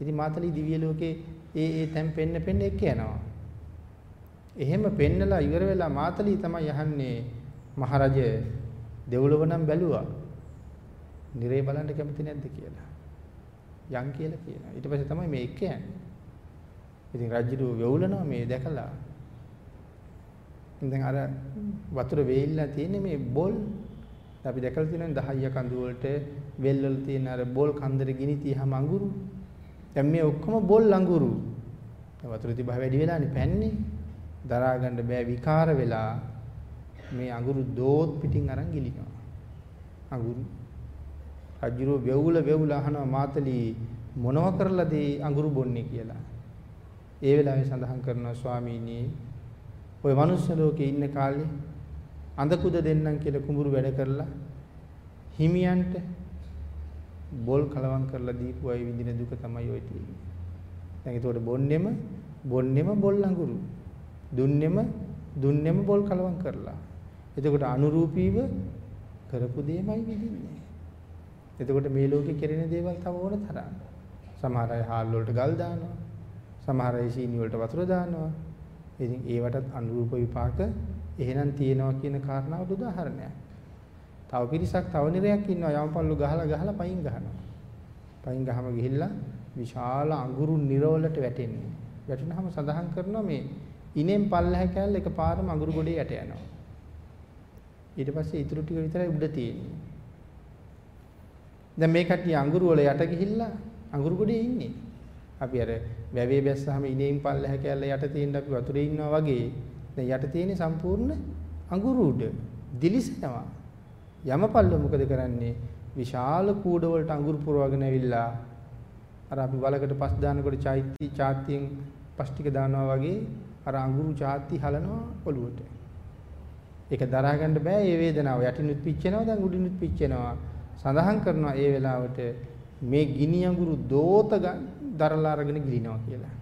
Speaker 1: ඉතින් මාතලී දිව්‍ය ලෝකේ ඒ ඒ තැන් පෙන්න පෙන්න එක්ක යනවා. එහෙම පෙන්නලා ඉවර වෙලා මාතලී තමයි අහන්නේ මහරජ දෙව්ලොව නම් බැලුවා. නිරේ බලන්න කැමති නැද්ද කියලා. යන් කියලා කියනවා. ඊට පස්සේ තමයි මේ එක්ක යන්නේ. ඉතින් රජුරු වෙවුලනවා මේ දැකලා. දැන් අර වතුර වේලිලා තියෙන්නේ මේ බෝල් අපි දැකලා තියෙනවා 10 කඳු වලට වෙල් වල තියෙන අර බෝල් කන්දර ගිනි තියහම අඟුරු. දැන් මේ ඔක්කොම බෝල් අඟුරු. වතුර තිබහ වැඩි වෙලානේ පැන්නේ. දරා ගන්න බෑ විකාර වෙලා මේ අඟුරු දෝත් පිටින් අරන් ගිලිනවා. අඟුරු රජුරෝ වෙවුල වෙවුල අහනවා මාතලී මොනව කරලාද අඟුරු බොන්නේ කියලා. ඒ වෙලාවේ සඳහන් කරනවා ස්වාමීනි ඔය මනුස්ස ලෝකේ ඉන්න කාලේ අඳකුද දෙන්නම් කියලා කුඹුරු වැඩ කරලා හිමියන්ට බොල් කලවම් කරලා දීපු අය විඳින දුක තමයි ඔය තියෙන්නේ. දැන් ඒතකොට බොන්නෙම බොන්නෙම බොල් අඟුරු. දුන්නෙම දුන්නෙම බොල් කලවම් කරලා. එතකොට අනුරූපීව කරපු දෙයමයි විඳින්නේ. එතකොට මේ ලෝකේ කෙරෙන දේවල් තව ඕන තරම්. සමහර අය හාල් වලට ගල් දානවා. සමහර අය සීනි වලට වතුර දානවා. ඉතින් ඒවටත් අනුරූප විපාක එහෙනම් තියෙනවා කියන කාරණාවට උදාහරණයක්. තව පිරිසක් තව නිරයක් ඉන්නවා යමපල්ලු ගහලා ගහලා පයින් ගහනවා. පයින් ගහම ගිහිල්ලා විශාල අඟුරු නිරවලට වැටෙන්නේ. වැටුනහම සඳහන් කරනවා මේ ඉනෙන් පල්ලහ කැල්ල එකපාරම අඟුරු ගොඩේ යට යනවා. ඊට පස්සේ ඊටු ටික විතරයි උඩ තියෙන්නේ. දැන් මේ කට්ටිය අඟුරු වල යට ගිහිල්ලා අඟුරු ගොඩේ ඉන්නේ. අපි අර වැවේ බැස්සාම ඉනේන් පල්ලහ කැල්ල යට තියෙන අපි වතුරේ ඉන්නවා වගේ දැන් යට තියෙන්නේ සම්පූර්ණ අඟුරු උඩ දිලිසෙනවා. යමපල්ල මොකද කරන්නේ? විශාල කූඩ වලට අඟුරු පුරවගෙන ඇවිල්ලා අර අපි වලකට පස් දානකොට චෛත්‍ය චාත්‍යයෙන් පස් ටික දානවා වගේ අර අඟුරු චාත්‍ය හලනවා ඔළුවට. ඒක දරා ගන්න බෑ මේ වේදනාව. යටිනුත් පිච්චෙනවා දැන් උඩිනුත් පිච්චෙනවා. සඳහන් කරනවා ඒ වෙලාවට මේ ගිනි අඟුරු දෝත දරලා අරගෙන ගිලිනවා කියලා.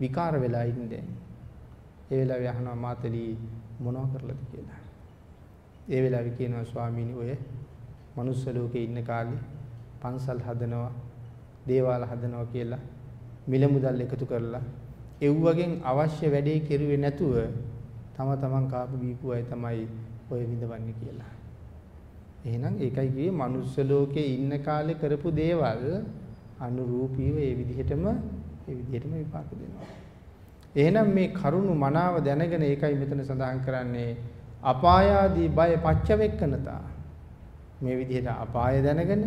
Speaker 1: විකාර වෙලා ඉන්නේ. ඒ වෙලාවේ අහනවා මාතලී මොනව කරලාද කියලා. ඒ වෙලාවේ කියනවා ස්වාමීනි ඔය මනුස්ස ලෝකේ ඉන්න කාලේ පන්සල් හදනවා, දේවාල හදනවා කියලා මිල මුදල් එකතු කරලා එව්වගෙන් අවශ්‍ය වැඩේ කෙරුවේ නැතුව තම තමන් කාපු බීපු අය තමයි ඔය විඳවන්නේ කියලා. එහෙනම් ඒකයි කිව්වේ manuss ලෝකේ ඉන්න කාලේ කරපු දේවල් අනුරූපීව ඒ විදිහටම ඒ විදිහටම විපාක දෙනවා. එහෙනම් මේ කරුණු මනාව දැනගෙන ඒකයි මෙතන සඳහන් කරන්නේ අපායාදී බය පච්චවෙක්කනතා. මේ විදිහට අපාය දැනගෙන,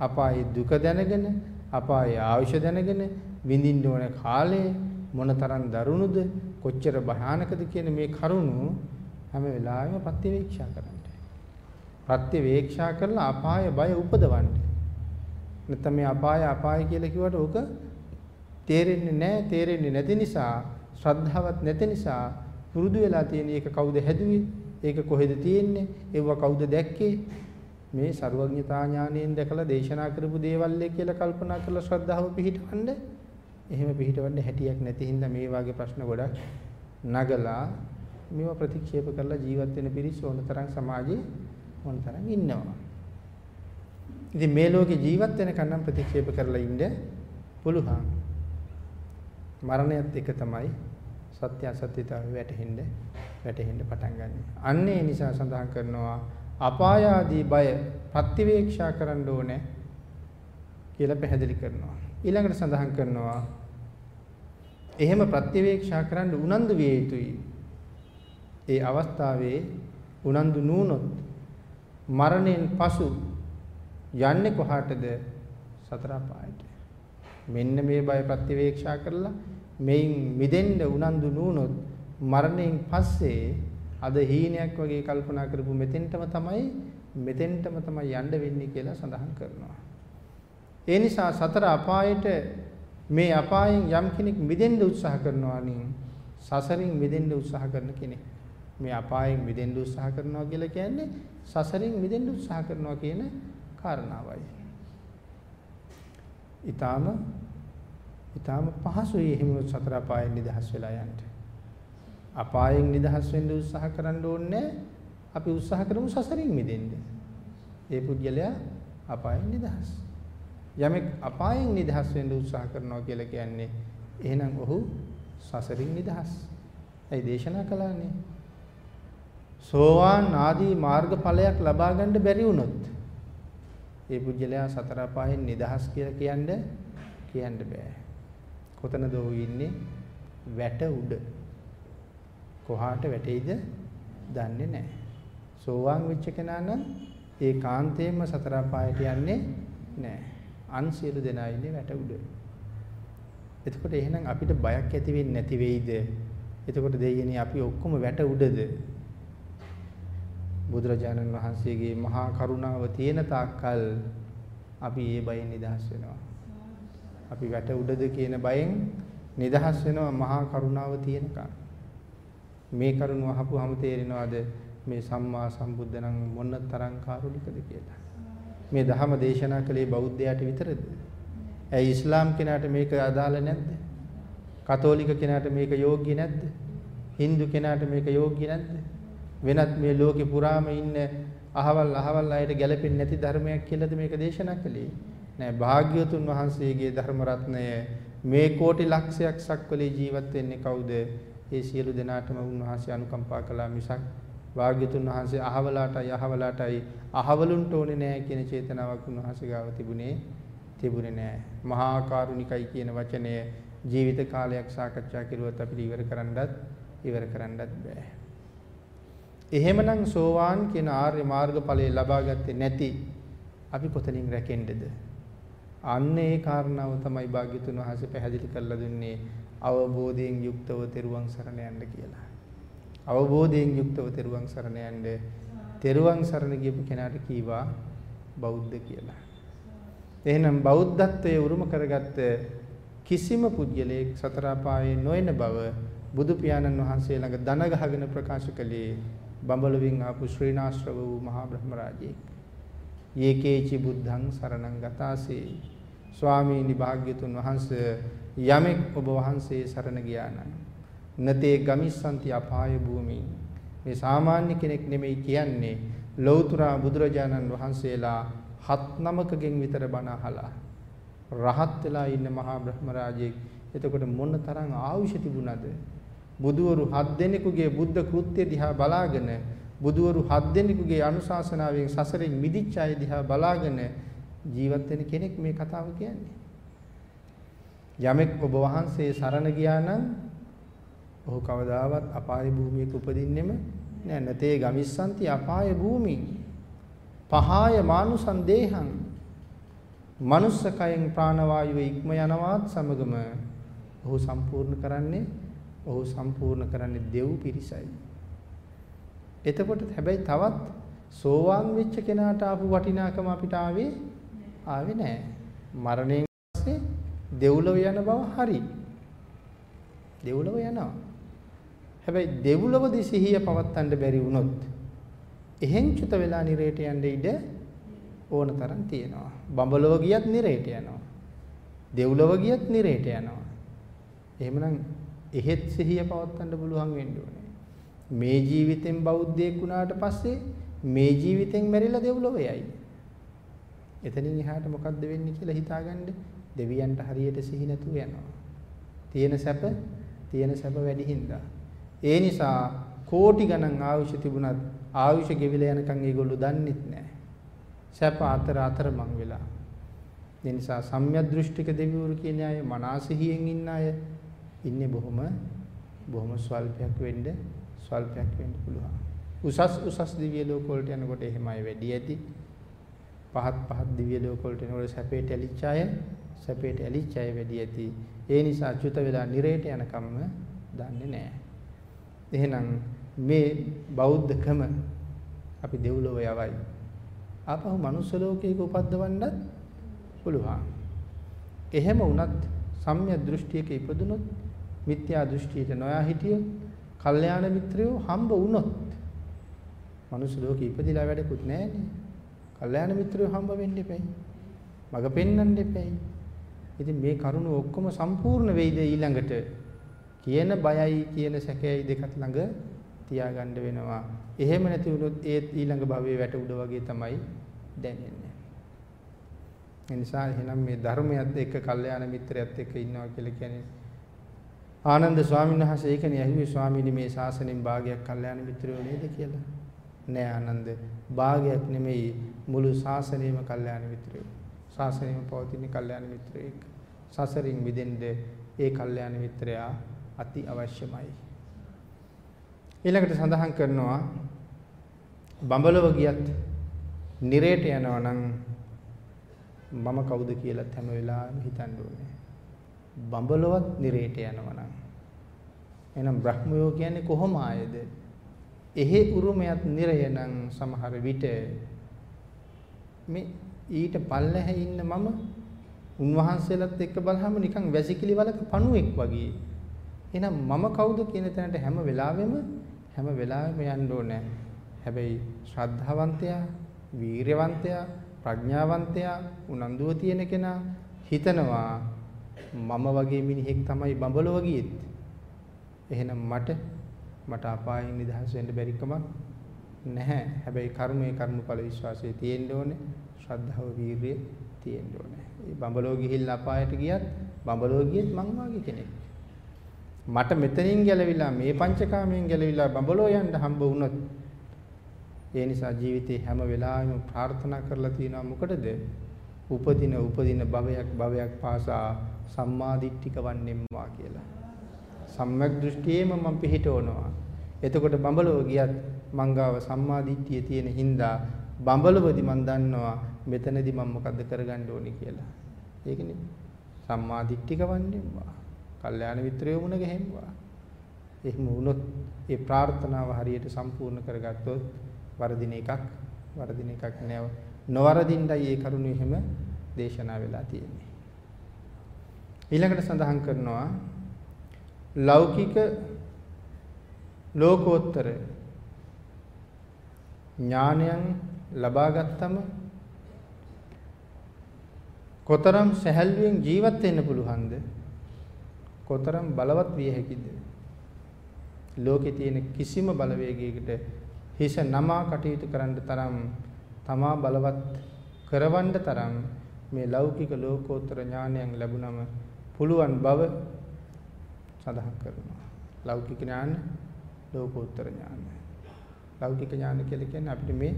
Speaker 1: අපායේ දුක දැනගෙන, අපායේ ආයුෂ දැනගෙන විඳින්න ඕන කාලය මොනතරම් දරුණුද, කොච්චර භයානකද කියන මේ කරුණු හැම වෙලාවෙම ප්‍රතිවේක්ෂා කරන්න. ප්‍රත්‍යවේක්ෂා කරලා අපාය බය උපදවන්න. නැත්නම් මේ අපාය අපාය කියලා කිව්වට ඕක තේරෙන්නේ නැහැ තේරෙන්නේ නැති නිසා ශ්‍රද්ධාවක් නැති නිසා පුරුදු වෙලා තියෙන එක කවුද හැදුවේ ඒක කොහෙද තියෙන්නේ ඒව කවුද දැක්කේ මේ ਸਰවඥතා ඥාණයෙන් දැකලා දේශනා කරපු දේවල් කියලා කල්පනා කරලා ශ්‍රද්ධාව පිහිටවන්න එහෙම පිහිටවන්න හැටියක් නැති හින්දා මේ වගේ ප්‍රශ්න ගොඩක් නගලා මේවා ප්‍රතික්ෂේප කරලා ජීවත් වෙන පිරිස ඕනතරම් සමාජයේ මොන තරම් ඉන්නවා. ඉතින් මේ ලෝකේ ජීවත් වෙනකන් නම් ප්‍රතික්ෂේප කරලා ඉන්න පුළුවන්. මරණයත් එක තමයි සත්‍ය අසත්‍යතාවය වැටහෙන්න වැටහෙන්න පටන් ගන්න. අන්න ඒ නිසා සඳහන් කරනවා අපාය ආදී බය ප්‍රතිවේක්ෂා කරන්න ඕනේ කියලා පැහැදිලි කරනවා. ඊළඟට සඳහන් කරනවා එහෙම ප්‍රතිවේක්ෂා කරන්න උනන්දු විය යුතුයි. ඒ අවස්ථාවේ උනන්දු නුනොත් මරණයෙන් පසු යන්නේ කොහාටද? සතර පායට. මෙන්න මේ බය ප්‍රතිවේක්ෂා කරලා මෙයින් මිදෙන්න උනන්දු නුනොත් මරණයෙන් පස්සේ අද හීනයක් වගේ කල්පනා කරපු මෙතෙන්ටම තමයි මෙතෙන්ටම තමයි යන්න වෙන්නේ කියලා සඳහන් කරනවා. ඒ නිසා සතර අපායට මේ අපායෙන් යම් කෙනෙක් මිදෙන්න උත්සාහ කරනවා නම් සසරින් මිදෙන්න උත්සාහ කරන කෙනෙක්. මේ අපායෙන් මිදෙන්න උත්සාහ කරනවා කියලා කියන්නේ සසරින් මිදෙන්න උත්සාහ කරනවා කියන කාරණාවයි. ඊටාම ඊටාම පහසුයි එහෙම සතර අපායෙන් නිදහස් වෙලා යන්න. අපායෙන් නිදහස් වෙන්න උත්සාහ කරන්න ඕනේ අපි උත්සාහ කරමු සසරින් මිදෙන්න. ඒ පුද්ගලයා අපායෙන් නිදහස්. යමෙක් අපායෙන් නිදහස් වෙන්න උත්සාහ කරනවා කියලා කියන්නේ එහෙනම් ඔහු සසරින් නිදහස්. ඒ දේශනා කළානේ. සෝවාන් ආදී මාර්ගඵලයක් ලබා ගන්න බැරි වුණොත් ඒ පුජ්‍යලයා සතර අපායෙන් නිදහස් කියලා කියන්න කියන්න බෑ. කොතනද ਉਹ ඉන්නේ? වැට උඩ. කොහාට වැටෙයිද? දන්නේ නැහැ. සෝවාන් වෙච්ච කෙනා නම් ඒ කාන්තේම සතර අපායට යන්නේ නැහැ. අන් සියලු දෙනා ඉන්නේ වැට උඩ. එතකොට එහෙනම් අපිට බයක් ඇති වෙන්නේ නැති වෙයිද? එතකොට දෙයියනේ අපි ඔක්කොම වැට උඩද? බුදුරජාණන් වහන්සේගේ මහා කරුණාව තියෙන තාක්කල් අපි ඒ බයෙන් නිදහස් වෙනවා. අපි වැට උඩද කියන බයෙන් නිදහස් වෙනවා මහා කරුණාව තියෙනකම්. මේ කරුණ අහපුවම තේරෙනවද මේ සම්මා සම්බුද්ධ නම් මොන තරම් කාරුණිකද කියලා. මේ ධහම දේශනා කළේ බෞද්ධයාට විතරද? ඇයි ඉස්ලාම් කෙනාට මේක අදාළ නැද්ද? කතෝලික කෙනාට මේක යෝග්‍ය නැද්ද? Hindu කෙනාට මේක යෝග්‍ය නැද්ද? වෙනත් මේ ලෝකේ පුරාම ඉන්න අහවල් අහවල් අයට ගැලපෙන්නේ නැති ධර්මයක් කියලාද මේක දේශනා කළේ නෑ භාග්‍යවතුන් වහන්සේගේ ධර්ම රත්නය මේ කෝටි ලක්ෂයක් සක්වලේ ජීවත් වෙන්නේ කවුද ඒ සියලු දෙනාටම උන්වහන්සේ අනුකම්පා කළා මිසක් භාග්‍යතුන් වහන්සේ අහවලාටයි අහවලාටයි අහවලුන්ට ඕනේ නෑ කියන චේතනාවක් උන්වහන්සේ ගාව තිබුණේ තිබුණේ නෑ මහා කරුණිකයි කියන වචනය ජීවිත කාලයක් සාකච්ඡා කරුවත් අපිට ඉවර කරන්නත් ඉවර කරන්නත් බෑ එහෙමනම් සෝවාන් කියන ආර්ය මාර්ගඵලය ලබා ගත්තේ නැති අපි කොතනින් රැකෙන්නේද? අන්න ඒ කාරණාව තමයි භාග්‍යතුන් වහන්සේ පැහැදිලි කරලා දුන්නේ අවබෝධයෙන් යුක්තව තෙරුවන් සරණ යන්න කියලා. අවබෝධයෙන් යුක්තව තෙරුවන් සරණ යන්න තෙරුවන් සරණ ගියපු කෙනාට කීවා බෞද්ධ කියලා. එහෙනම් බෞද්ධත්වයේ උරුම කරගත්ත කිසිම පුජ්‍යලයක් සතර අපායේ නොයන බව බුදු පියාණන් වහන්සේ ළඟ දන ගහගෙන ප්‍රකාශ කළේ බඹලුවින් ආපු ශ්‍රීනාශ්‍රව වූ මහා බ්‍රහ්ම රාජයෙක්. යේකේචි බුද්ධං සරණං ගතාසේ ස්වාමීනි භාග්‍යතුන් වහන්සේ යමෙක් ඔබ වහන්සේ සරණ ගියා නම් නතේ ගමිස්සන්ති අපාය භූමි. මේ සාමාන්‍ය කෙනෙක් නෙමෙයි කියන්නේ ලෞතුරා බුදුරජාණන් වහන්සේලා හත් නමකගෙන් විතර බණ අහලා රහත් වෙලා ඉන්න මහා බ්‍රහ්ම රාජයෙක් එතකොට මොන තරම් ආයුෂ තිබුණද? බුදුවරු හත් දෙනෙකුගේ බුද්ධ කෘත්‍ය දිහා බලාගෙන බුදුවරු හත් දෙනෙකුගේ අනුශාසනාවෙන් සසරෙන් මිදිච්ච අය දිහා බලාගෙන ජීවත් වෙන කෙනෙක් මේ කතාව කියන්නේ. යමෙක් ඔබ වහන්සේ සරණ ගියා නම් ඔහු කවදාවත් අපාය භූමියක උපදින්නෙම නෑ නැතේ ගමිස්සන්ති අපාය භූමි. පහාය මානුසන් දේහං මනුස්සකයෙන් ප්‍රාණවායුව ඉක්ම යනවත් සමගම ඔහු සම්පූර්ණ කරන්නේ ඔහු සම්පූර්ණ කරන්නේ දෙව් පිරිසයි. එතකොට හැබැයි තවත් සෝවාන් වෙච්ච කෙනාට ආපු වටිනාකම අපිට ආවේ ආවේ නැහැ. මරණයෙන් පස්සේ දෙව්ලොව යන බව හරි. දෙව්ලොව යනවා. හැබැයි දෙව්ලොවදී සිහිය පවත්වන්න බැරි වුණොත් එහෙන් චුත වෙලා නිරේට යන්න ඉඩ ඕන තරම් තියෙනවා. බඹලොව ගියත් නිරේට යනවා. දෙව්ලොව ගියත් නිරේට යනවා. එහෙමනම් එහෙත් සිහිය පවත්වන්න පුළුවන් වෙන්න ඕනේ. මේ ජීවිතෙන් බෞද්ධයෙක් වුණාට පස්සේ මේ ජීවිතෙන් මැරිලා දෙව්ලොව යයි. එතනින් එහාට මොකද්ද වෙන්නේ කියලා හිතාගන්න දෙවියන්ට හරියට සිහි නැතුව යනවා. තියෙන සැප තියෙන සැප වැඩි හින්දා. ඒ නිසා කෝටි ගණන් ආයුෂ තිබුණත් ආයුෂ ගෙවිලා යනකම් ඒගොල්ලෝ දන්නෙත් නැහැ. සැප අතර අතරමං වෙලා. ඒ නිසා සම්‍යක් දෘෂ්ටික දෙවිවරු කියන අය මනසිහියෙන් ඉන්න අය ඉන්නේ බොහොම බොහොම ස්වල්පයක් වෙන්න ස්වල්පයක් වෙන්න පුළුවන්. උසස් උසස් දිව්‍ය ලෝක වලට යනකොට එහෙමයි වැඩි ඇති. පහත් පහත් දිව්‍ය ලෝක වලට යනකොට සැපේට ඇලිච්ච අය සැපේට ඇලිච්ච අය වැඩි ඇති. ඒ නිසා චුත වෙලා නිරේට යනකම්ම දන්නේ නැහැ. එහෙනම් මේ බෞද්ධකම අපි දෙව්ලොව යවයි. ආපහු මනුස්ස ලෝකයක උපද්දවන්නත් පුළුවන්. එහෙම වුණත් සම්‍යක් දෘෂ්ටියක ඉපදුනොත් මිත්‍යා දෘෂ්ටියට නොයා හිටියොත් කල්යාණ මිත්‍රයෝ හම්බ වුණොත් මනුස්ස ලෝකෙ ඉපදිලා වැඩකුත් නැහැනේ. කල්යාණ මිත්‍රයෝ හම්බ වෙන්න එපැයි. මග පෙන්වන්න එපැයි. ඉතින් මේ කරුණ ඔක්කොම සම්පූර්ණ වෙයිද ඊළඟට කියන බයයි කියන සැකයයි දෙකත් ළඟ තියාගන්න වෙනවා. එහෙම නැති වුණොත් ඒ ඊළඟ භවයේ වැට උඩ වගේ තමයි දැනෙන්නේ. ඒ නිසා එහෙනම් මේ ධර්මයත් එක්ක කල්යාණ මිත්‍රයත් එක්ක ඉන්නවා කියලා කියන්නේ ආනන්ද ස්වාමීන් වහන්සේ ඒකනේ ඇහුවේ ස්වාමීනි මේ ශාසනයෙන් භාගයක් කල්යාණ මිත්‍රයෝ නේද කියලා. නෑ ආනන්ද භාගයක් නෙමෙයි මුළු ශාසනයම කල්යාණ මිත්‍රයෝ. ශාසනයම පවතින කල්යාණ මිත්‍රයෙක්. සසරින් මිදෙන්න ඒ කල්යාණ මිත්‍රයා අති අවශ්‍යමයි. ඊළඟට සඳහන් කරනවා බඹලව ගියත් නිරේට යනවා නම් මම කවුද කියලාත් හැම වෙලාවෙම හිතන්න ඕනේ. බඹලවත් නිරේට යනවා නම් එහෙනම් බ්‍රහ්මයෝ කියන්නේ කොහොම ආයේද? එහෙ උරුමයක් නිරය නම් සමහර විට මේ ඊට පල්ලෙහි ඉන්න මම උන්වහන්සේලාත් එක්ක බලහම නිකන් වැසිකිලි වලක පණුවෙක් වගේ. එහෙනම් මම කවුද කියන තැනට හැම වෙලාවෙම හැම වෙලාවෙම යන්න ඕනේ. හැබැයි ශ්‍රද්ධාවන්තයා, වීරයවන්තයා, ප්‍රඥාවන්තයා, උනන්දුව තියෙන කෙනා හිතනවා මම වගේ මිනිහෙක් තමයි බඹලව ගියෙත්. එහෙනම් මට මට අපායෙන් නිදහස් වෙන්න බැරි කමක් නැහැ. හැබැයි කර්මයේ කර්මඵල විශ්වාසය තියෙන්න ඕනේ. ශ්‍රද්ධාව, වීරිය තියෙන්න ඕනේ. මේ බඹලව ගිහිල්ලා අපායට ගියත් බඹලව ගියෙත් මං වාගේ කෙනෙක්. මට මෙතනින් ගැලවිලා මේ පංචකාමයෙන් ගැලවිලා බඹලෝ යන්න හම්බ වුණොත් ඒ නිසා ජීවිතේ හැම වෙලාවෙම ප්‍රාර්ථනා කරලා තියෙනවා මොකටද? උපදින උපදින භවයක් භවයක් පාසා සම්මාදිට්ඨික වන්නෙම්වා කියලා. සම්‍යක් දෘෂ්ටියේම මම පිහිටවනවා. එතකොට බඹලෝ ගියත් මංගාව සම්මාදිට්ඨිය තියෙන හින්දා බඹලවදි මන් දන්නවා මෙතනදි මම මොකද්ද කරගන්න ඕනේ කියලා. ඒකනේ සම්මාදිට්ඨික වන්නෙම්වා. කල්යාණ මිත්‍රයෝ මුණ ගැහෙම්වා. එහෙම වුණොත් ඒ ප්‍රාර්ථනාව හරියට සම්පූර්ණ කරගත්තොත් වරදින එකක් වරදින එකක් නෑ. නොවරදින්නයි ඒ කරුණ එහෙම දේශනා වෙලා තියෙන්නේ. ඊළඟට සඳහන් කරනවා ලෞකික ලෝකෝත්තර ඥානයන් ලබා ගත්තම කොතරම් සැහැල්ලුවෙන් ජීවත් වෙන්න පුළුවන්ද? කොතරම් බලවත් විය හැකිද? ලෝකේ තියෙන කිසිම බලවේගයකට හිස නමා කටයුතු කරන්න තරම් තමා බලවත් කරවන්න තරම් මේ ලෞකික ලෝකෝත්තර ඥානයන් ලැබුණම පුළුවන් බව සඳහන් කරනවා. ලෞකික ඥාන ලෝකෝත්තර ඥාන. ලෞකික ඥාන කියලා කියන්නේ අපිට මේ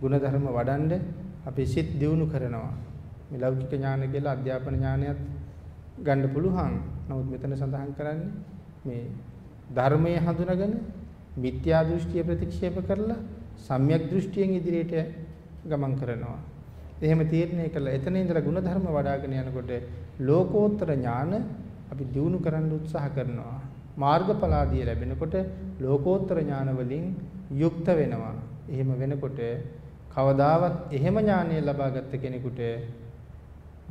Speaker 1: ಗುಣධර්ම වඩන්ඩ අපේ සිත් දියුණු කරනවා. මේ ලෞකික ඥාන කියලා අධ්‍යාපන ඥානයත් ගන්න පුළුවන්. නමුත් මෙතන සඳහන් කරන්නේ මේ ධර්මයේ හඳුනගෙන මිත්‍යා දෘෂ්ටිය ප්‍රතික්ෂේප කරලා සම්‍යක් දෘෂ්ටියෙන් ඉදිරියට ගමන් කරනවා. එහෙම තීරණය කළා. එතන ඉඳලා ಗುಣධර්ම වඩ아가ගෙන යනකොට ලෝකෝත්තර ඥාන අපි දියුණු කරන්න උත්සාහ කරනවා. මාර්ගඵලාදී ලැබෙනකොට ලෝකෝත්තර ඥාන වලින් යුක්ත වෙනවා. එහෙම වෙනකොට කවදාවත් එහෙම ඥානය ලබාගත් කෙනෙකුට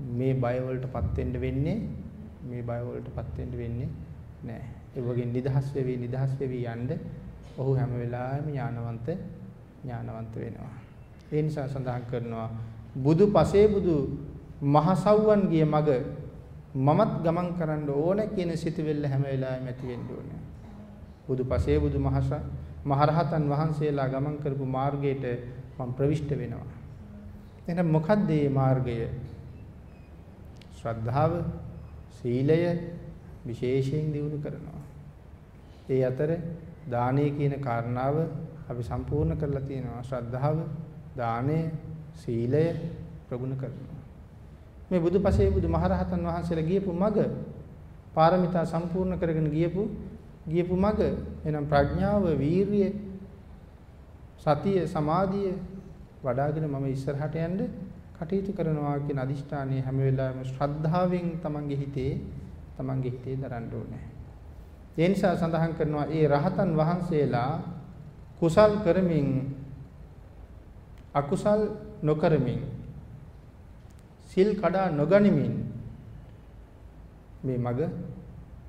Speaker 1: මේ බය වලටපත් වෙන්න වෙන්නේ මේ බය වලටපත් වෙන්න වෙන්නේ නැහැ. ඒ වගේ නිදහස් වෙවි නිදහස් වෙවි යන්න ඔහු හැම වෙලාවෙම ඥානවන්ත ඥානවන්ත වෙනවා. ඒ නිසා සඳහන් කරනවා බුදු පසේ බුදු මහසව්වන්ගේ මග මමත් ගමන් කරන්න ඕන කියන සිතුවිල්ල හැම වෙලාවෙම ඇති වෙන්න ඕනේ. බුදු පසේ බුදු මහස මහරහතන් වහන්සේලා ගමන් කරපු මාර්ගයට මම ප්‍රවිෂ්ඨ වෙනවා. එහෙනම් මොකක්ද මේ මාර්ගය? ශ්‍රද්ධාව, සීලය විශේෂයෙන් දියුණු කරනවා. ඒ අතර දානය කියන කාරණාව අපි සම්පූර්ණ කරලා තියෙනවා. ශ්‍රද්ධාව, දානය, සීලය ප්‍රගුණ කරනවා. මේ බුදුපසේ බුදුමහරහතන් වහන්සේලා ගියපු මඟ පාරමිතා සම්පූර්ණ කරගෙන ගියපු ගියපු මඟ එනම් ප්‍රඥාව, වීරිය, සතිය, සමාධිය වඩාගෙන මම ඉස්සරහට යන්න කටයුතු කරනවා කියන අදිෂ්ඨානය හැම වෙලාවෙම ශ්‍රද්ධාවෙන් තමන්ගේ හිතේ තමන්ගේ හිතේ දරන්න ඕනේ. ඒ නිසා සඳහන් කරනවා ඒ රහතන් වහන්සේලා කුසල් කරමින් අකුසල් නොකරමින් සිල් කඩා නොගනිමින් මේ මග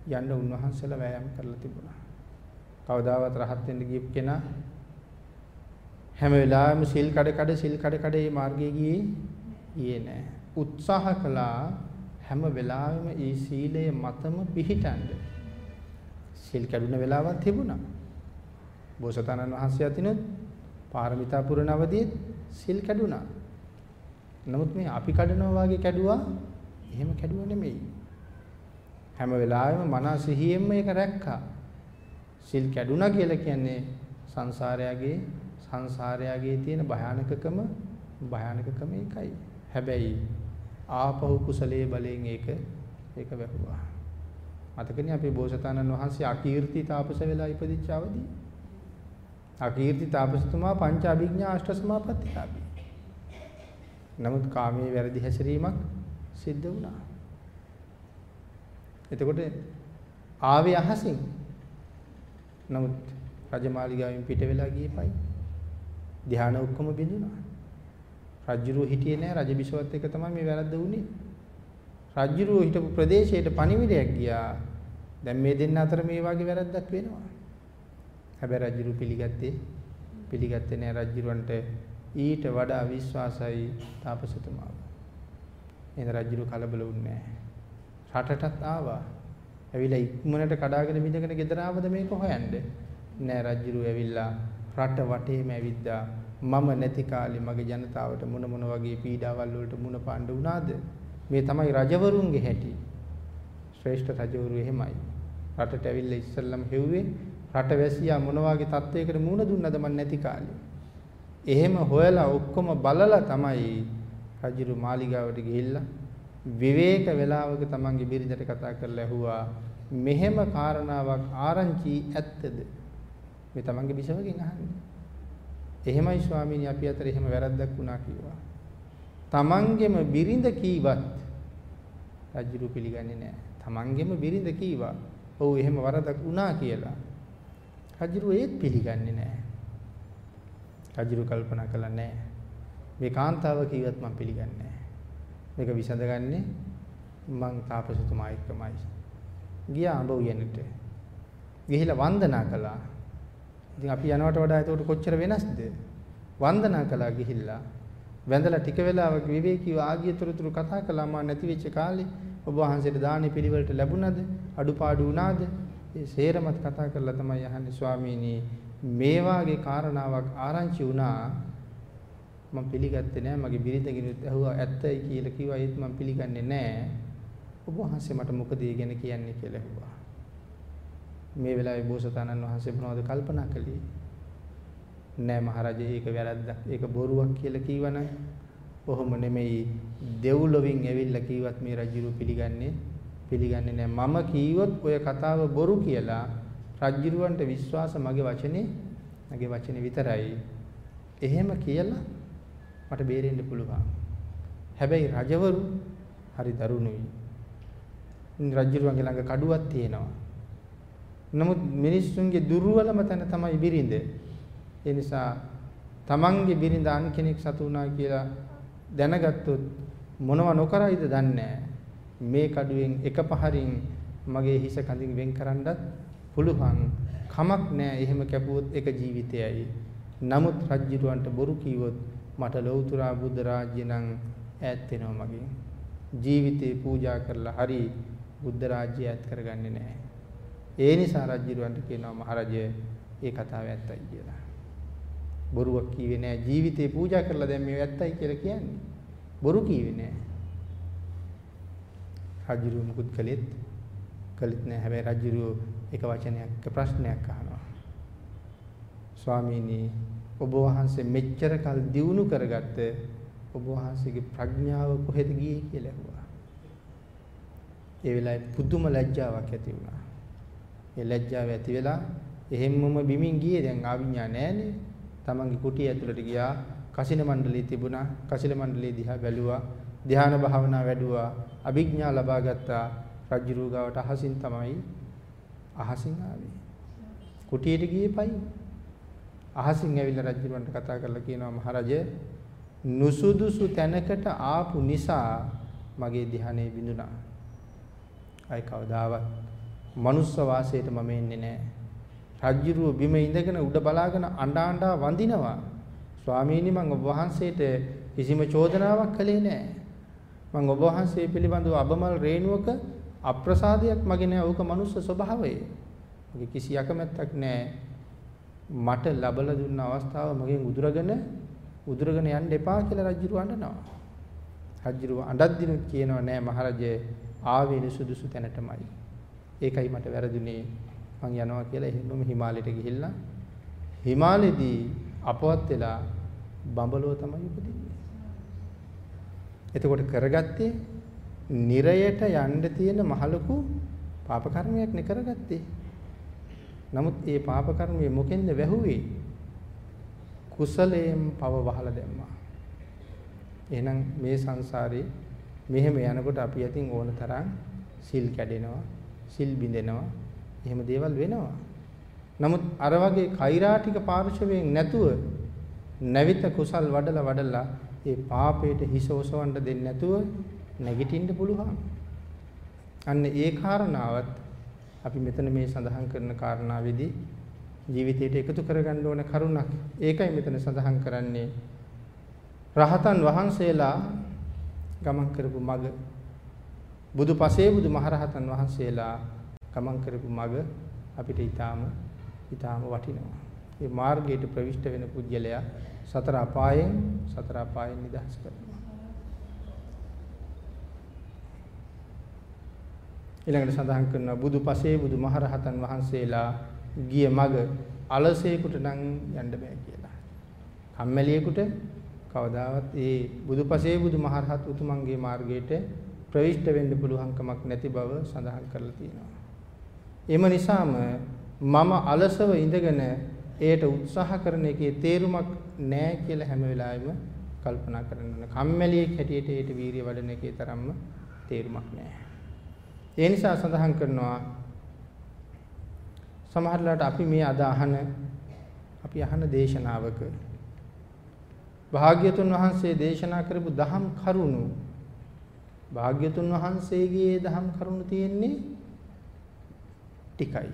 Speaker 1: යන්න උන්වහන්සේලා වෑයම් කරලා තිබුණා. කවදාවත් රහත් වෙන්න ගියපු කෙනා හැම වෙලාවෙම සිල් කඩ කඩ සිල් කඩ කඩ මේ මාර්ගයේ ගියේ ගියේ නෑ. උත්සාහ කළා හැම වෙලාවෙම මේ සීලය මතම පිහිටන්න. සිල් කැඩුන වෙලාවක් තිබුණා. බෝසතාණන් වහන්සේ අතිනුත් පාරමිතා පුරන අවදීත් සිල් කැඩුනා. නමුත් මේ අපි කඩනවා වගේ කැඩුවා එහෙම කැඩුව නෙමෙයි. හැම වෙලාවෙම මනස සිහියෙන්ම ඒක රැක්කා. සිල් කැඩුනා කියලා කියන්නේ සංසාරයගේ සංසාරයගේ තියෙන භයානකකම භයානකකම ඒකයි. හැබැයි ආපහු කුසලයේ බලයෙන් ඒක ඒක වැහුවා. මතකනේ අපේ බෝසතාණන් වහන්සේ අකීර්ති තාපස වෙලා ඉපදිච්ච අවදී. අකීර්ති තාපසතුමා පංච අභිඥා අෂ්ට සමාපත්තිලාභී. නමුත් කාමයේ වැරදි හැසිරීමක් සිද්ධ වුණා. එතකොට ආවේ අහසින්. නමුත් රජමාලිගාවෙන් පිට වෙලා ගියපයි. ධානය ඔක්කොම බිඳුණා. රජ්ජුරුව හිටියේ නෑ රජබිසවත් එක තමයි මේ වැරද්ද වුනේ. රජ්ජුරුව හිටපු ප්‍රදේශයට පණිවිඩයක් ගියා. දැන් මේ දෙන්න අතර මේ වගේ වැරද්දක් වෙනවා. හැබැයි රජ්ජුරුව පිළිගත්තේ පිළිගත්තේ නෑ රජ්ජුරුවන්ට ඊට වඩා විශ්වාසයි තාපසතුමාව. එහෙනම් රජ්ජුරුව කලබල වුණේ නෑ. රටටත් ආවා. ඇවිල්ලා ඉක්මනට කඩාගෙන බිඳගෙන ගෙදර ආවද මේක හොයන්න. නෑ රජ්ජුරුව ඇවිල්ලා රට වටේම ඇවිද්දා. මම නැති කාලේ මගේ ජනතාවට මොන මොන වගේ පීඩාවල් වලට මුණ පාන්න වුණාද? මේ තමයි රජවරුන්ගේ හැටි. ශ්‍රේෂ්ඨ රජවරු එහෙමයි. රටට ඇවිල්ලා ඉස්සල්ලාම හෙව්වේ රට වැසියා මොන වගේ තත්වයකට මුණ දුන්නද මන් නැති කාලේ. එහෙම හොයලා ඔක්කොම බලලා තමයි රජුරු මාලිගාවට ගිහිල්ලා විවේක වේලාවක තමන්ගේ බිරිඳට කතා කරලා ඇහුවා මෙහෙම කාරණාවක් ආරංචි ඇත්තද මේ තමන්ගේ බිසවකින් අහන්නේ. එහෙමයි ස්වාමීනි අපි අතර එහෙම වැරද්දක් වුණා කිව්වා. තමන්ගෙම බිරිඳ කීවත් රජුරු පිළිගන්නේ නැහැ. තමන්ගෙම බිරිඳ කීවා. ඔව් එහෙම වරදක් වුණා කියලා. රජුරු ඒත් පිළිගන්නේ නැහැ. රජුරු කල්පනා කළා නැහැ. මේ කාන්තාව කීවත් මම පිළිගන්නේ නැහැ. මේක විසඳගන්නේ මං තාපසතුමා එක්කමයි. ගියා අඹ උයනට. ගිහිලා වන්දනා කළා. ඉතින් අපි යනවට වඩා එතකොට කොච්චර වෙනස්ද? වන්දනා කළා ගිහිල්ලා. වැඳලා ටික වෙලාවක විවේකීව ආගියතරතුරු කතා කළා මා නැති වෙච්ච කාලේ ඔබ වහන්සේට දානි පිළිවෙලට ලැබුණද? අඩුපාඩු වුණාද? ඒ සේරමත් කතා කරලා තමයි අහන්නේ ස්වාමීනි මේ වාගේ කාරණාවක් ආරංචි වුණා මම පිළිගත්තේ නෑ මගේ බිරිඳගෙනුත් ඇහුවා ඇත්තයි කියලා කිව්වා ඒත් මම පිළිගන්නේ නෑ ඔබ වහන්සේ මට මොකද ඒ ගැන කියන්නේ කියලා ඇහුවා මේ වෙලාවේ බෝසතාණන් වහන්සේ මොනවද කල්පනා කළේ? නෑ මහරජා ඒක වැරද්දක්. ඒක බොරුවක් කියලා කිව්වනම් කොහොම නෙමෙයි දෙව්ලොවින් ඇවිල්ලා කිව්වත් මේ රජුරු පිළිගන්නේ පිළිගන්නේ නෑ. මම කීවොත් ඔය කතාව බොරු කියලා රජුරුවන්ට විශ්වාස මගේ වචනේ මගේ වචනේ විතරයි. එහෙම කියලා මට බේරෙන්න පුළුවන්. හැබැයි රජවරු හරි දරුණුයි. රජුරුවන්ගේ ළඟ කඩුවක් තියෙනවා. නමුත් මිනිස්සුන්ගේ දුර්වලම තැන තමයි බිරිඳ. ඒ නිසා තමන්ගේ බිරිඳ අන් කෙනෙක් සතු වුණා කියලා දැනගත්තොත් මොනව නොකරයිද දන්නේ මේ කඩුවෙන් එක පහරින් මගේ හිස කඳින් වෙන් කරන්නත් පුළුවන් කමක් නැහැ එහෙම කැපුවොත් එක ජීවිතයයි. නමුත් රජ්ජිරුවන්ට බොරු කීවොත් මට ලෞතුරා බුද්ධ රාජ්‍ය නම් ඈත් වෙනවා මගෙන්. ජීවිතේ පූජා කරලා හරි බුද්ධ රාජ්‍ය ඈත් කරගන්නේ නැහැ. ඒ නිසා රජුරවන්ට කියනවා මහරජය ඒ කතාව ඇත්තයි කියලා. බොරුවක් කීවේ නෑ. ජීවිතේ පූජා කරලා දැන් මේ ඇත්තයි කියලා කියන්නේ. බොරු කීවේ නෑ. රජුරු මුකුත් කළෙත් කළෙත් නෑ. හැබැයි රජුරු එක වචනයක් ප්‍රශ්නයක් අහනවා. ස්වාමීනි ඔබ වහන්සේ මෙච්චර කල් දියුණු කරගත්ත ඔබ වහන්සේගේ ප්‍රඥාව කොහෙද ගියේ කියලා ඇහුවා. ඒ වෙලාවේ පුදුම ලැජ්ජාවක් ඇති වුණා. ඒ ලැජ්ජාව ඇති වෙලා එහෙම්මම බිමින් ගියේ දැන් ආවිඥා නැහනේ. තමන්ගේ කුටිය ඇතුළට ගියා. කසින මණ්ඩලයේ තිබුණා. කසින මණ්ඩලයේ දිහා බැලුවා. ධ්‍යාන භාවනා වැඩුවා. අභිඥා ලබා ගත්තා. රජුරු ගාවට අහසින් තමයි අහසින් ආවේ. කුටියට ගියේ පයි. අහසින් ඇවිල්ලා රජුරවන්ට කතා කරලා කියනවා මහරජ නුසුදුසු තැනකට ආපු නිසා මගේ ධ්‍යානෙ බිඳුණා. අය කවදාවත් මනුස්ස වාසයට මම එන්නේ නැහැ. රජ්ජුරුව බිම ඉඳගෙන උඩ බලාගෙන අඬා අඬා වඳිනවා. ස්වාමීනි මම ඔබ වහන්සේට කිසිම චෝදනාවක් කළේ නෑ. මම ඔබ වහන්සේ පිළිබඳව අබමල් රේණුවක අප්‍රසාදයක් මගේ නෑ. ඕක මනුස්ස ස්වභාවය. මගේ කිසි යකමැත්තක් නෑ. මට ලබලා දුන්න අවස්ථාව මගෙන් උදුරගෙන උදුරගෙන යන්න එපා කියලා රජ්ජුරුව අඬනවා. රජ්ජුරුව අඬද්දිනුත් කියනවා නෑ මහරජේ ආවේ සුදුසු තැනටමයි. ඒකයි මට වැරදුනේ. මං යනවා කියලා එහෙමම හිමාලයට ගිහිල්ලා හිමාලෙදී අපවත් වෙලා බඹලෝ තමයි උපදින්නේ. එතකොට කරගත්තේ නිරයට යන්න තියෙන මහලුකු පාප කර්මයක් නේ කරගත්තේ. නමුත් ඒ පාප කර්මය මොකෙන්ද වැහුවේ? කුසලයෙන් පව වහලා දැම්මා. එහෙනම් මේ සංසාරේ මෙහෙම යනකොට අපි අතින් ඕන තරම් සිල් කැඩෙනවා, සිල් බිඳෙනවා, එහෙම දේවල් වෙනවා. නමුත් අර වගේ කෛරාටික පාර්ශවයෙන් නැතුව නැවිත කුසල් වඩලා වඩලා ඒ පාපයට හිස ඔසවන්න දෙන්නේ නැතුව නැගිටින්න පුළුවන්. අන්න ඒ කාරණාවත් අපි මෙතන මේ සඳහන් කරන කාරණාවේදී ජීවිතයට එකතු කරගන්න ඕන කරුණක්. ඒකයි මෙතන සඳහන් කරන්නේ. රහතන් වහන්සේලා ගමන් කරපු මඟ බුදු පසේ බුදු මහරහතන් වහන්සේලා ගමන් කරපු මඟ අපිට ඊටාම ඊටාම වටිනවා. මේ මාර්ගයට ප්‍රවිෂ්ඨ වෙන පුජ්‍යලයා සතර අපායෙන් සතර අපායෙන් නිදහස් කරනවා. ඊළඟට සඳහන් කරනවා බුදු පසේ බුදු මහරහතන් වහන්සේලා ගිය මඟ අලසේකට නම් යන්න බෑ කියලා. කම්මැලියෙකුට කවදාවත් ඒ බුදු පසේ බුදු මහරහත් උතුමන්ගේ මාර්ගයට ප්‍රවිෂ්ඨ වෙන්න පුළුවන් කමක් නැති බව සඳහන් කරලා තියෙනවා. එම නිසාම මම අලසව ඉඳගෙන ඒට උත්සාහ කරන එකේ තේරුමක් නැහැ කියලා හැම වෙලාවෙම කල්පනා කරන්න ඕන. කම්මැලියෙක් හැටියට ඒට වීරිය වඩන එකේ තරම්ම තේරුමක් නැහැ. ඒ නිසා සඳහන් කරනවා සමහරట్లాට අපි මේ අද අහන අපි අහන දේශනාවක භාග්‍යතුන් වහන්සේ දේශනා කරපු දහම් කරුණු භාග්‍යතුන් වහන්සේගේ දහම් කරුණු තියෙන්නේ ටිකයි.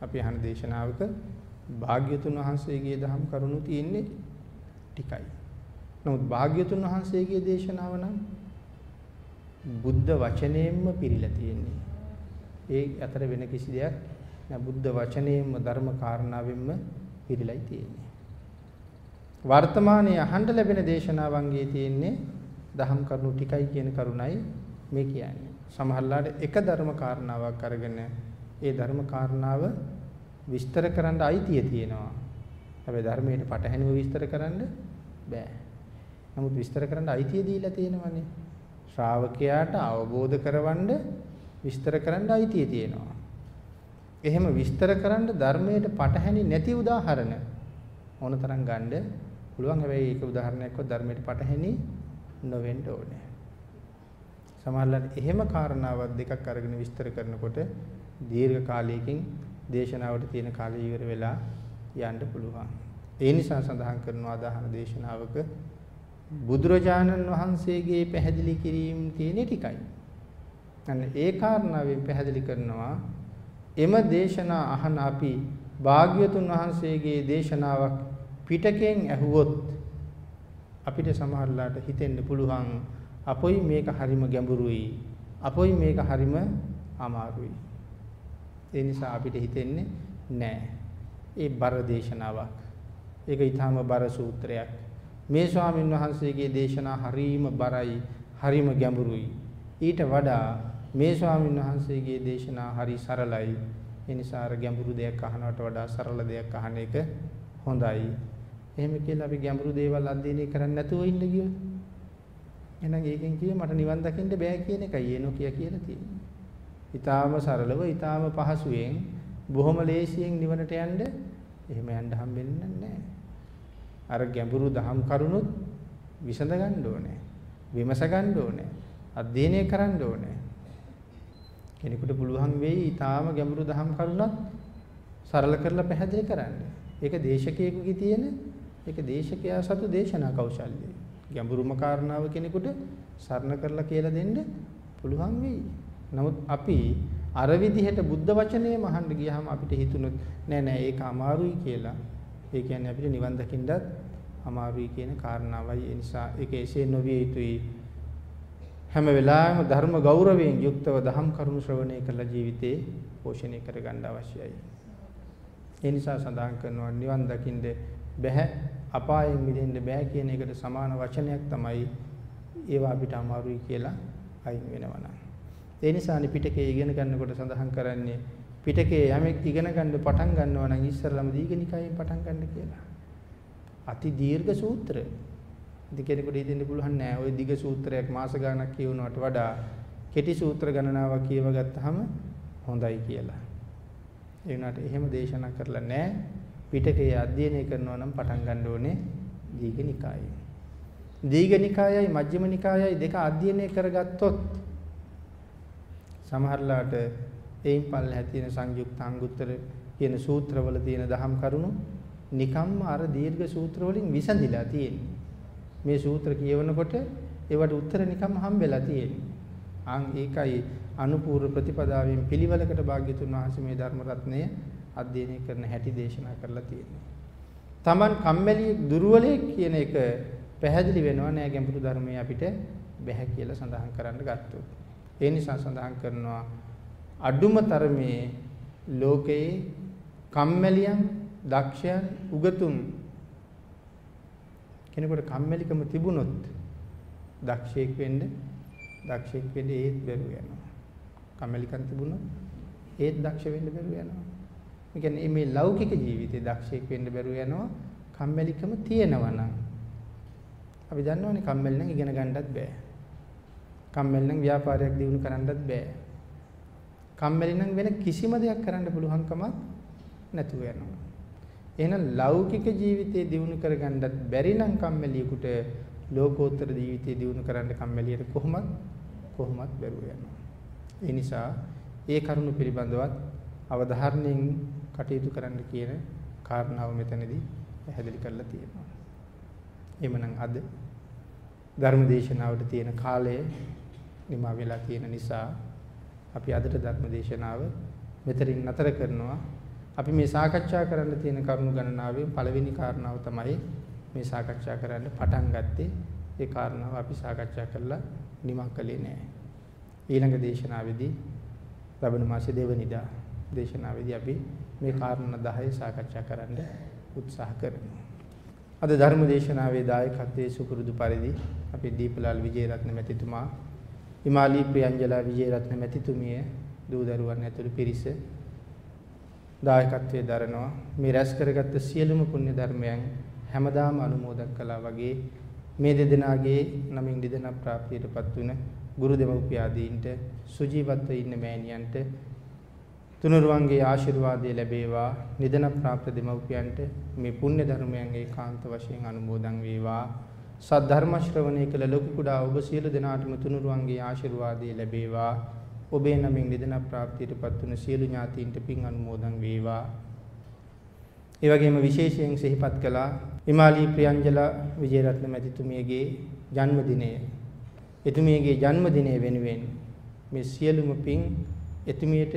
Speaker 1: අපි අහන දේශනාවක භාග්‍යතුන් වහන්සේගේ දහම් කරුණු තියෙන්නේ ටිකයි. නමුත් භාග්‍යතුන් වහන්සේගේ දේශනාව නම් බුද්ධ වචනයෙන්ම පිරීලා තියෙන්නේ. ඒ අතර වෙන කිසි දෙයක් නෑ බුද්ධ වචනයෙන්ම ධර්ම කාරණාවෙන්ම පිරීලායි තියෙන්නේ. වර්තමානයේ අහන්න ලැබෙන දේශනාවන්ගේ තියෙන්නේ දහම් කරුණු ටිකයි කියන කරුණයි මේ කියන්නේ. සමහරලාට එක ධර්ම කාරණාවක් අරගෙන ඒ ධර්ම කාරණාව විස්තර කරන්න අයිතිය තියෙනවා. හැබැයි ධර්මයට පටහැනිව විස්තර කරන්න බෑ. නමුත් විස්තර කරන්න අයිතිය දීලා තියෙනවානේ. ශ්‍රාවකයාට අවබෝධ කරවන්න විස්තර කරන්න අයිතිය තියෙනවා. එහෙම විස්තර කරන්න ධර්මයට පටහැනි නැති උදාහරණ ඕනතරම් ගන්න පුළුවන්. හැබැයි ඒක උදාහරණයක්වත් ධර්මයට පටහැනි නොවෙන්න ඕනේ. සමහරවිට එහෙම කාරණාවක් දෙකක් අරගෙන විස්තර කරනකොට දීර්ඝ කාලයකින් දේශනාවට තියෙන කාලය ඉවර වෙලා යන්න පුළුවන්. ඒ නිසා සඳහන් කරනවා දාහන දේශනාවක බුදුරජාණන් වහන්සේගේ පැහැදිලි කිරීම තියෙන ටිකයි. අන්න ඒ කාරණාවෙන් පැහැදිලි කරනවා එම දේශනා අහන අපි භාග්‍යතුන් වහන්සේගේ දේශනාවක් පිටකෙන් ඇහුවොත් අපිට සමහරලාට හිතෙන්න පුළුවන් අපොයි මේක හරිම ගැඹුරුයි අපොයි මේක හරිම අමාරුයි ඒ නිසා අපිට හිතෙන්නේ නෑ. ඒ බර දේශනාවක්. ඒක ඊටාම බර සූත්‍රයක්. මේ ස්වාමින් වහන්සේගේ දේශනා හරීම බරයි, හරීම ගැඹුරුයි. ඊට වඩා මේ ස්වාමින් වහන්සේගේ දේශනා හරි සරලයි. ඒ නිසා අර ගැඹුරු දෙයක් අහනවට වඩා සරල දෙයක් අහන එක හොඳයි. එහෙම කියලා අපි ගැඹුරු දේවල් අධ්‍යයනය කරන්නේ නැතුව ඉන්න ගියොත් එහෙනම් ඒකෙන් කියේ මට නිවන් දකින්න බෑ කියන එකයි ඒ නොකිය කියලා තියෙන්නේ. ඊටාම සරලව ඊටාම පහසුවෙන් බොහොම ලේසියෙන් නිවනට යන්න එහෙම යන්න හම්බෙන්නේ නැහැ. අර ගැඹුරු දහම් කරුණුත් විසඳ ගන්න ඕනේ. විමස ගන්න ඕනේ. අධ්‍යයනය කරන්න ඕනේ. කෙනෙකුට පුළුවන් වෙයි ඊටාම ගැඹුරු දහම් කරුණක් සරල කරලා පැහැදිලි කරන්න. ඒක දේශකයෙකුගේ තියෙන ඒක දේශකයා සතු දේශනා කෞශල්‍යය. ගැඹුරුම කාරණාව කෙනෙකුට සරණ කරලා කියලා දෙන්න පුළුවන් වෙයි. නමුත් අපි අර විදිහට බුද්ධ වචනේම අහන්න ගියාම අපිට හිතුනොත් නෑ නෑ ඒක අමාරුයි කියලා. ඒ කියන්නේ අපිට නිවන් දකින්නත් අමාරුයි කියන කාරණාවයි. ඒ නිසා ඒක එසේ නොවිය යුතුයි. හැම වෙලාවෙම ධර්ම ගෞරවයෙන් යුක්තව දහම් කරුණු ශ්‍රවණය කළ ජීවිතේ පෝෂණය කරගන්න අවශ්‍යයි. ඒ නිසා සඳහන් කරනවා නිවන් දකින්න බැහැ අපායෙන් මිදෙන්න බෑ කියන එකට සමාන වචනයක් තමයි ඒවා අපිට අමාරුයි කියලා අයින් වෙනවා නම්. ඒ නිසානේ පිටකේ ඉගෙන ගන්නකොට සඳහන් කරන්නේ පිටකේ යමෙක් ඉගෙන ගන්න පටන් ගන්නවා නම් ඉස්සරළම දීඝනිකායෙන් පටන් ගන්න කියලා. අති දීර්ඝ සූත්‍ර. ඉතින් කෙනෙකුට හිතෙන්න පුළුවන් නෑ ওই දිග සූත්‍රයක් මාස ගාණක් කියවනවට වඩා කෙටි සූත්‍ර ගණනාවක් කියව ගත්තාම හොඳයි කියලා. ඒ වුණාට එහෙම දේශනා කරලා නෑ. පිටකේ අධ්‍යයනය කරනවා නම් පටන් ගන්න ඕනේ දීඝනිකායෙන්. දීඝනිකායයි මජ්ක්‍ධිමනිකායයි දෙක අධ්‍යයනය කරගත්තොත් සමහරලාට එයින් පල්ලෙහා තියෙන සංයුක්ත අංගුත්තර කියන සූත්‍රවල තියෙන දහම් කරුණු නිකම්ම අර දීර්ඝ සූත්‍ර වලින් විසඳිලා තියෙන්නේ. මේ සූත්‍ර කියවනකොට ඒවට උත්තර නිකම්ම හම්බෙලා තියෙන්නේ. අන් ඒකයි අනුපූර්ව ප්‍රතිපදාවෙන් පිළිවෙලකට භාග්‍යතුන් වහන්සේ මේ ධර්ම රත්නය අධ්‍යයනය කරන හැටි දේශනා කරලා තියෙනවා. Taman කම්මැලි දුර්වලයෙක් කියන එක පැහැදිලි වෙනවා නෑ ගැඹුරු ධර්මයේ අපිට බැහැ කියලා සඳහන් කරන්න ගත්තොත්. ඒ නිසා සඳහන් කරනවා අඩුම තරමේ ලෝකයේ කම්මැලියන්, දක්ෂයන්, උගතුන් කෙනෙකුට කම්මැලිකම තිබුණොත් දක්ෂයෙක් වෙන්න දක්ෂයෙක් වෙන්න ඒත් බැරුව යනවා. කම්මැලිකම් තිබුණොත් ඒත් දක්ෂ වෙන්න බැරුව යනවා. ඒ කියන්නේ මේ ලෞකික ජීවිතේ දක්ෂයෙක් වෙන්න බැරුව යනවා කම්මැලිකම තියෙනවා නම්. අපි දන්නවනේ කම්මැලි නම් ඉගෙන ගන්නත් බෑ. කම්මැලි නම් ව්‍යාපාරයක් දියුණු කරන්නත් බෑ. කම්මැලි නම් වෙන කිසිම දෙයක් කරන්න පුළුවන්කමක් නැතුව යනවා. එහෙනම් ලෞකික ජීවිතේ දියුණු කරගන්නත් බැරි නම් කම්මැලියෙකුට ලෝකෝත්තර ජීවිතේ දියුණු කරන්න කම්මැලියට කොහොමත් කොහොමත් බැරුව යනවා. ඒ නිසා ඒ කරුණු පිළිබඳවත් අවධාරණයෙන් කටයුතු කරන්න කියන කාරණාව මෙතනදී පැහැදිලි කරලා තියෙනවා. එhmenan අද ධර්ම දේශනාවට තියෙන කාලය නිමා වෙලා තියෙන නිසා අපි අදට ධර්ම දේශනාව මෙතරින් නතර කරනවා. අපි මේ සාකච්ඡා කරන්න තියෙන කරුණු ගණනාවේ පළවෙනි කාරණාව තමයි මේ සාකච්ඡා කරන්න පටන් ගත්තේ. ඒ කාරණාව අපි සාකච්ඡා කරලා නිමා කළේ නෑ. ඊළඟ දේශනාවේදී ලබන මාසේ දෙවනිදා දේශනාවේදී අපි මේ කාරණා 10 සාකච්ඡා කරන්න උත්සාහ කරනවා. අද ධර්ම දේශනාවේ දායකත්වයේ සුපුරුදු පරිදි අපේ දීපලාල් විජේරත්න මැතිතුමා හිමාලි ප්‍රියංජලා විජේරත්න මැතිතුමිය දූ දරුවන් ඇතුළු පිරිස දායකත්වයේ දරනවා. මේ රැස් කරගත්ත සියලුම පුණ්‍ය ධර්මයන් හැමදාම අනුමෝදන් කළා වගේ මේ දෙදෙනාගේ නමින් දෙදෙනා ප්‍රාප්තියටපත් වුණ ගුරු දෙමව්පියාදීන්ට සුජීවත්ව ඉන්න මෑණියන්ට තුනුරුවන්ගේ ආශිර්වාදය ලැබේවා. නිදන ප්‍රාප්ත දෙමව්පියන්ට මේ පුණ්‍ය ධර්මයන් ඒකාන්ත වශයෙන් අනුමෝදන් වේවා. සද්ධර්ම ශ්‍රවණය කළ ලොකු කුඩා ඔබ සියලු දෙනාටම තුනුරුවන්ගේ ආශිර්වාදය ලැබේවා. ඔබේ නමින් නිදන ප්‍රාප්තියටපත් වුණ සියලු ඥාතීන්ට පින් අනුමෝදන් වේවා. ඒ වගේම විශේෂයෙන් සිහිපත් කළා හිමාලි ප්‍රියංජලා විජේරත්න මැතිතුමියගේ ජන්මදිනය. එතුමියගේ ජන්මදිනය වෙනුවෙන් මේ සියලුම පින් එතුමියට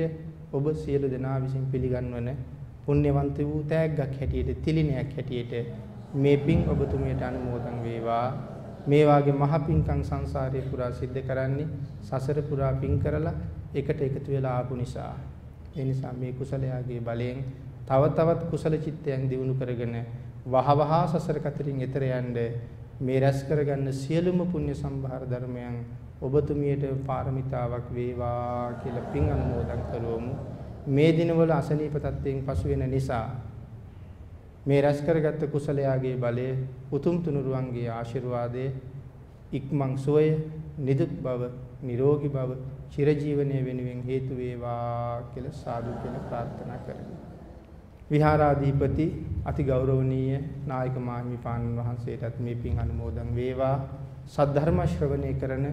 Speaker 1: ඔබ සියලු දෙනා විසින් පිළිගන්වන පුණ්‍යවන්ත වූ තෑග්ගක් හැටියට තිලිනයක් හැටියට මේ පින් ඔබතුමියට අනුමෝදන් වේවා මේ වාගේ මහ පින්කම් සංසාරේ පුරා සිද්ධ කරන්නේ සසර පුරා පින් කරලා එකට එකතු වෙලා ආපු නිසා ඒ නිසා මේ කුසලයාගේ බලයෙන් තව තවත් කුසල චිත්තයන් දිනු කරගෙන වහවහා සසර කතරින් එතර යන්න මේ රැස් කරගන්න සියලුම පුණ්‍ය සම්භාර ධර්මයන් ඔබතුමියට පාරමිතාවක් වේවා කියලා පින් අනුමෝදන් කරවමු. මේ දිනවල අසනීප තත්ත්වයෙන් පසු වෙන නිසා මේ රැස් කරගත්ත කුසලයාගේ බලය උතුම් තුනුරුවන්ගේ ආශිර්වාදය ඉක්මන් සෝය නිදුක් බව නිරෝගී බව චිරජීවනයේ වෙනුවෙන් හේතු වේවා කියලා සාදු කියලා ප්‍රාර්ථනා කරමි. විහාරාධිපති අති ගෞරවනීය නායක මාහිමිපාණන් වහන්සේටත් මේ පින් අනුමෝදන් වේවා. සද්ධර්ම ශ්‍රවණය කරන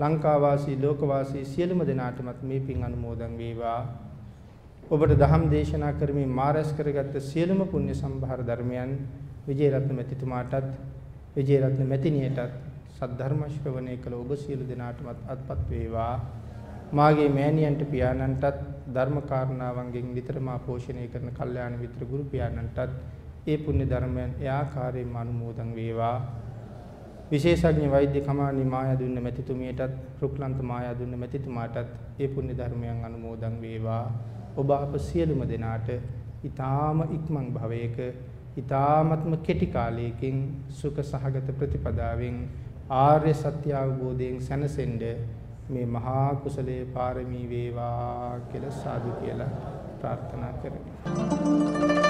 Speaker 1: ලංකාවාසී ලෝකවාසී සියලුම දෙනාටමත් මේ පින් අනුමෝදන් වේවා. ඔබට දහම් දේශනා කරමින් මාරස් කරගත්ත සියලුම පුණ්‍ය සම්භාර ධර්මයන් විජේරත්න මැතිතුමාටත් විජේරත්න මැතිණියටත් සද්ධර්ම ශ්‍රවණය කළ ඔබ සියලු දෙනාටමත් අත්පත් වේවා. මාගේ මෑණියන්ට පියාණන්ටත් ධර්ම කාරණාවන්ගෙන් නිතරම පෝෂණය කරන කල්යාණ මිත්‍ර ගුරු පියාණන්ටත් ඒ පුණ්‍ය ධර්මයන් ඒ ආකාරයෙන්ම අනුමෝදන් වේවා. විශේෂඥ වෛද්‍ය කමානි මායාදුන්න මැතිතුමියටත් රුක්ලන්ත මායාදුන්න මැතිතුමාටත් ඒ පුණ්‍ය ධර්මයන් අනුමෝදන් වේවා. ඔබ අප සියලුම දෙනාට ඊ타ම ඉක්මන් භවයක ඊ타මත්ම කෙටි කාලයකින් සුඛ සහගත ප්‍රතිපදාවෙන් ආර්ය සත්‍ය අවබෝධයෙන් සැනසෙන්න මේ මහා කුසලයේ පාරමී වේවා කියලා සාදු කියලා ප්‍රාර්ථනා කරමි.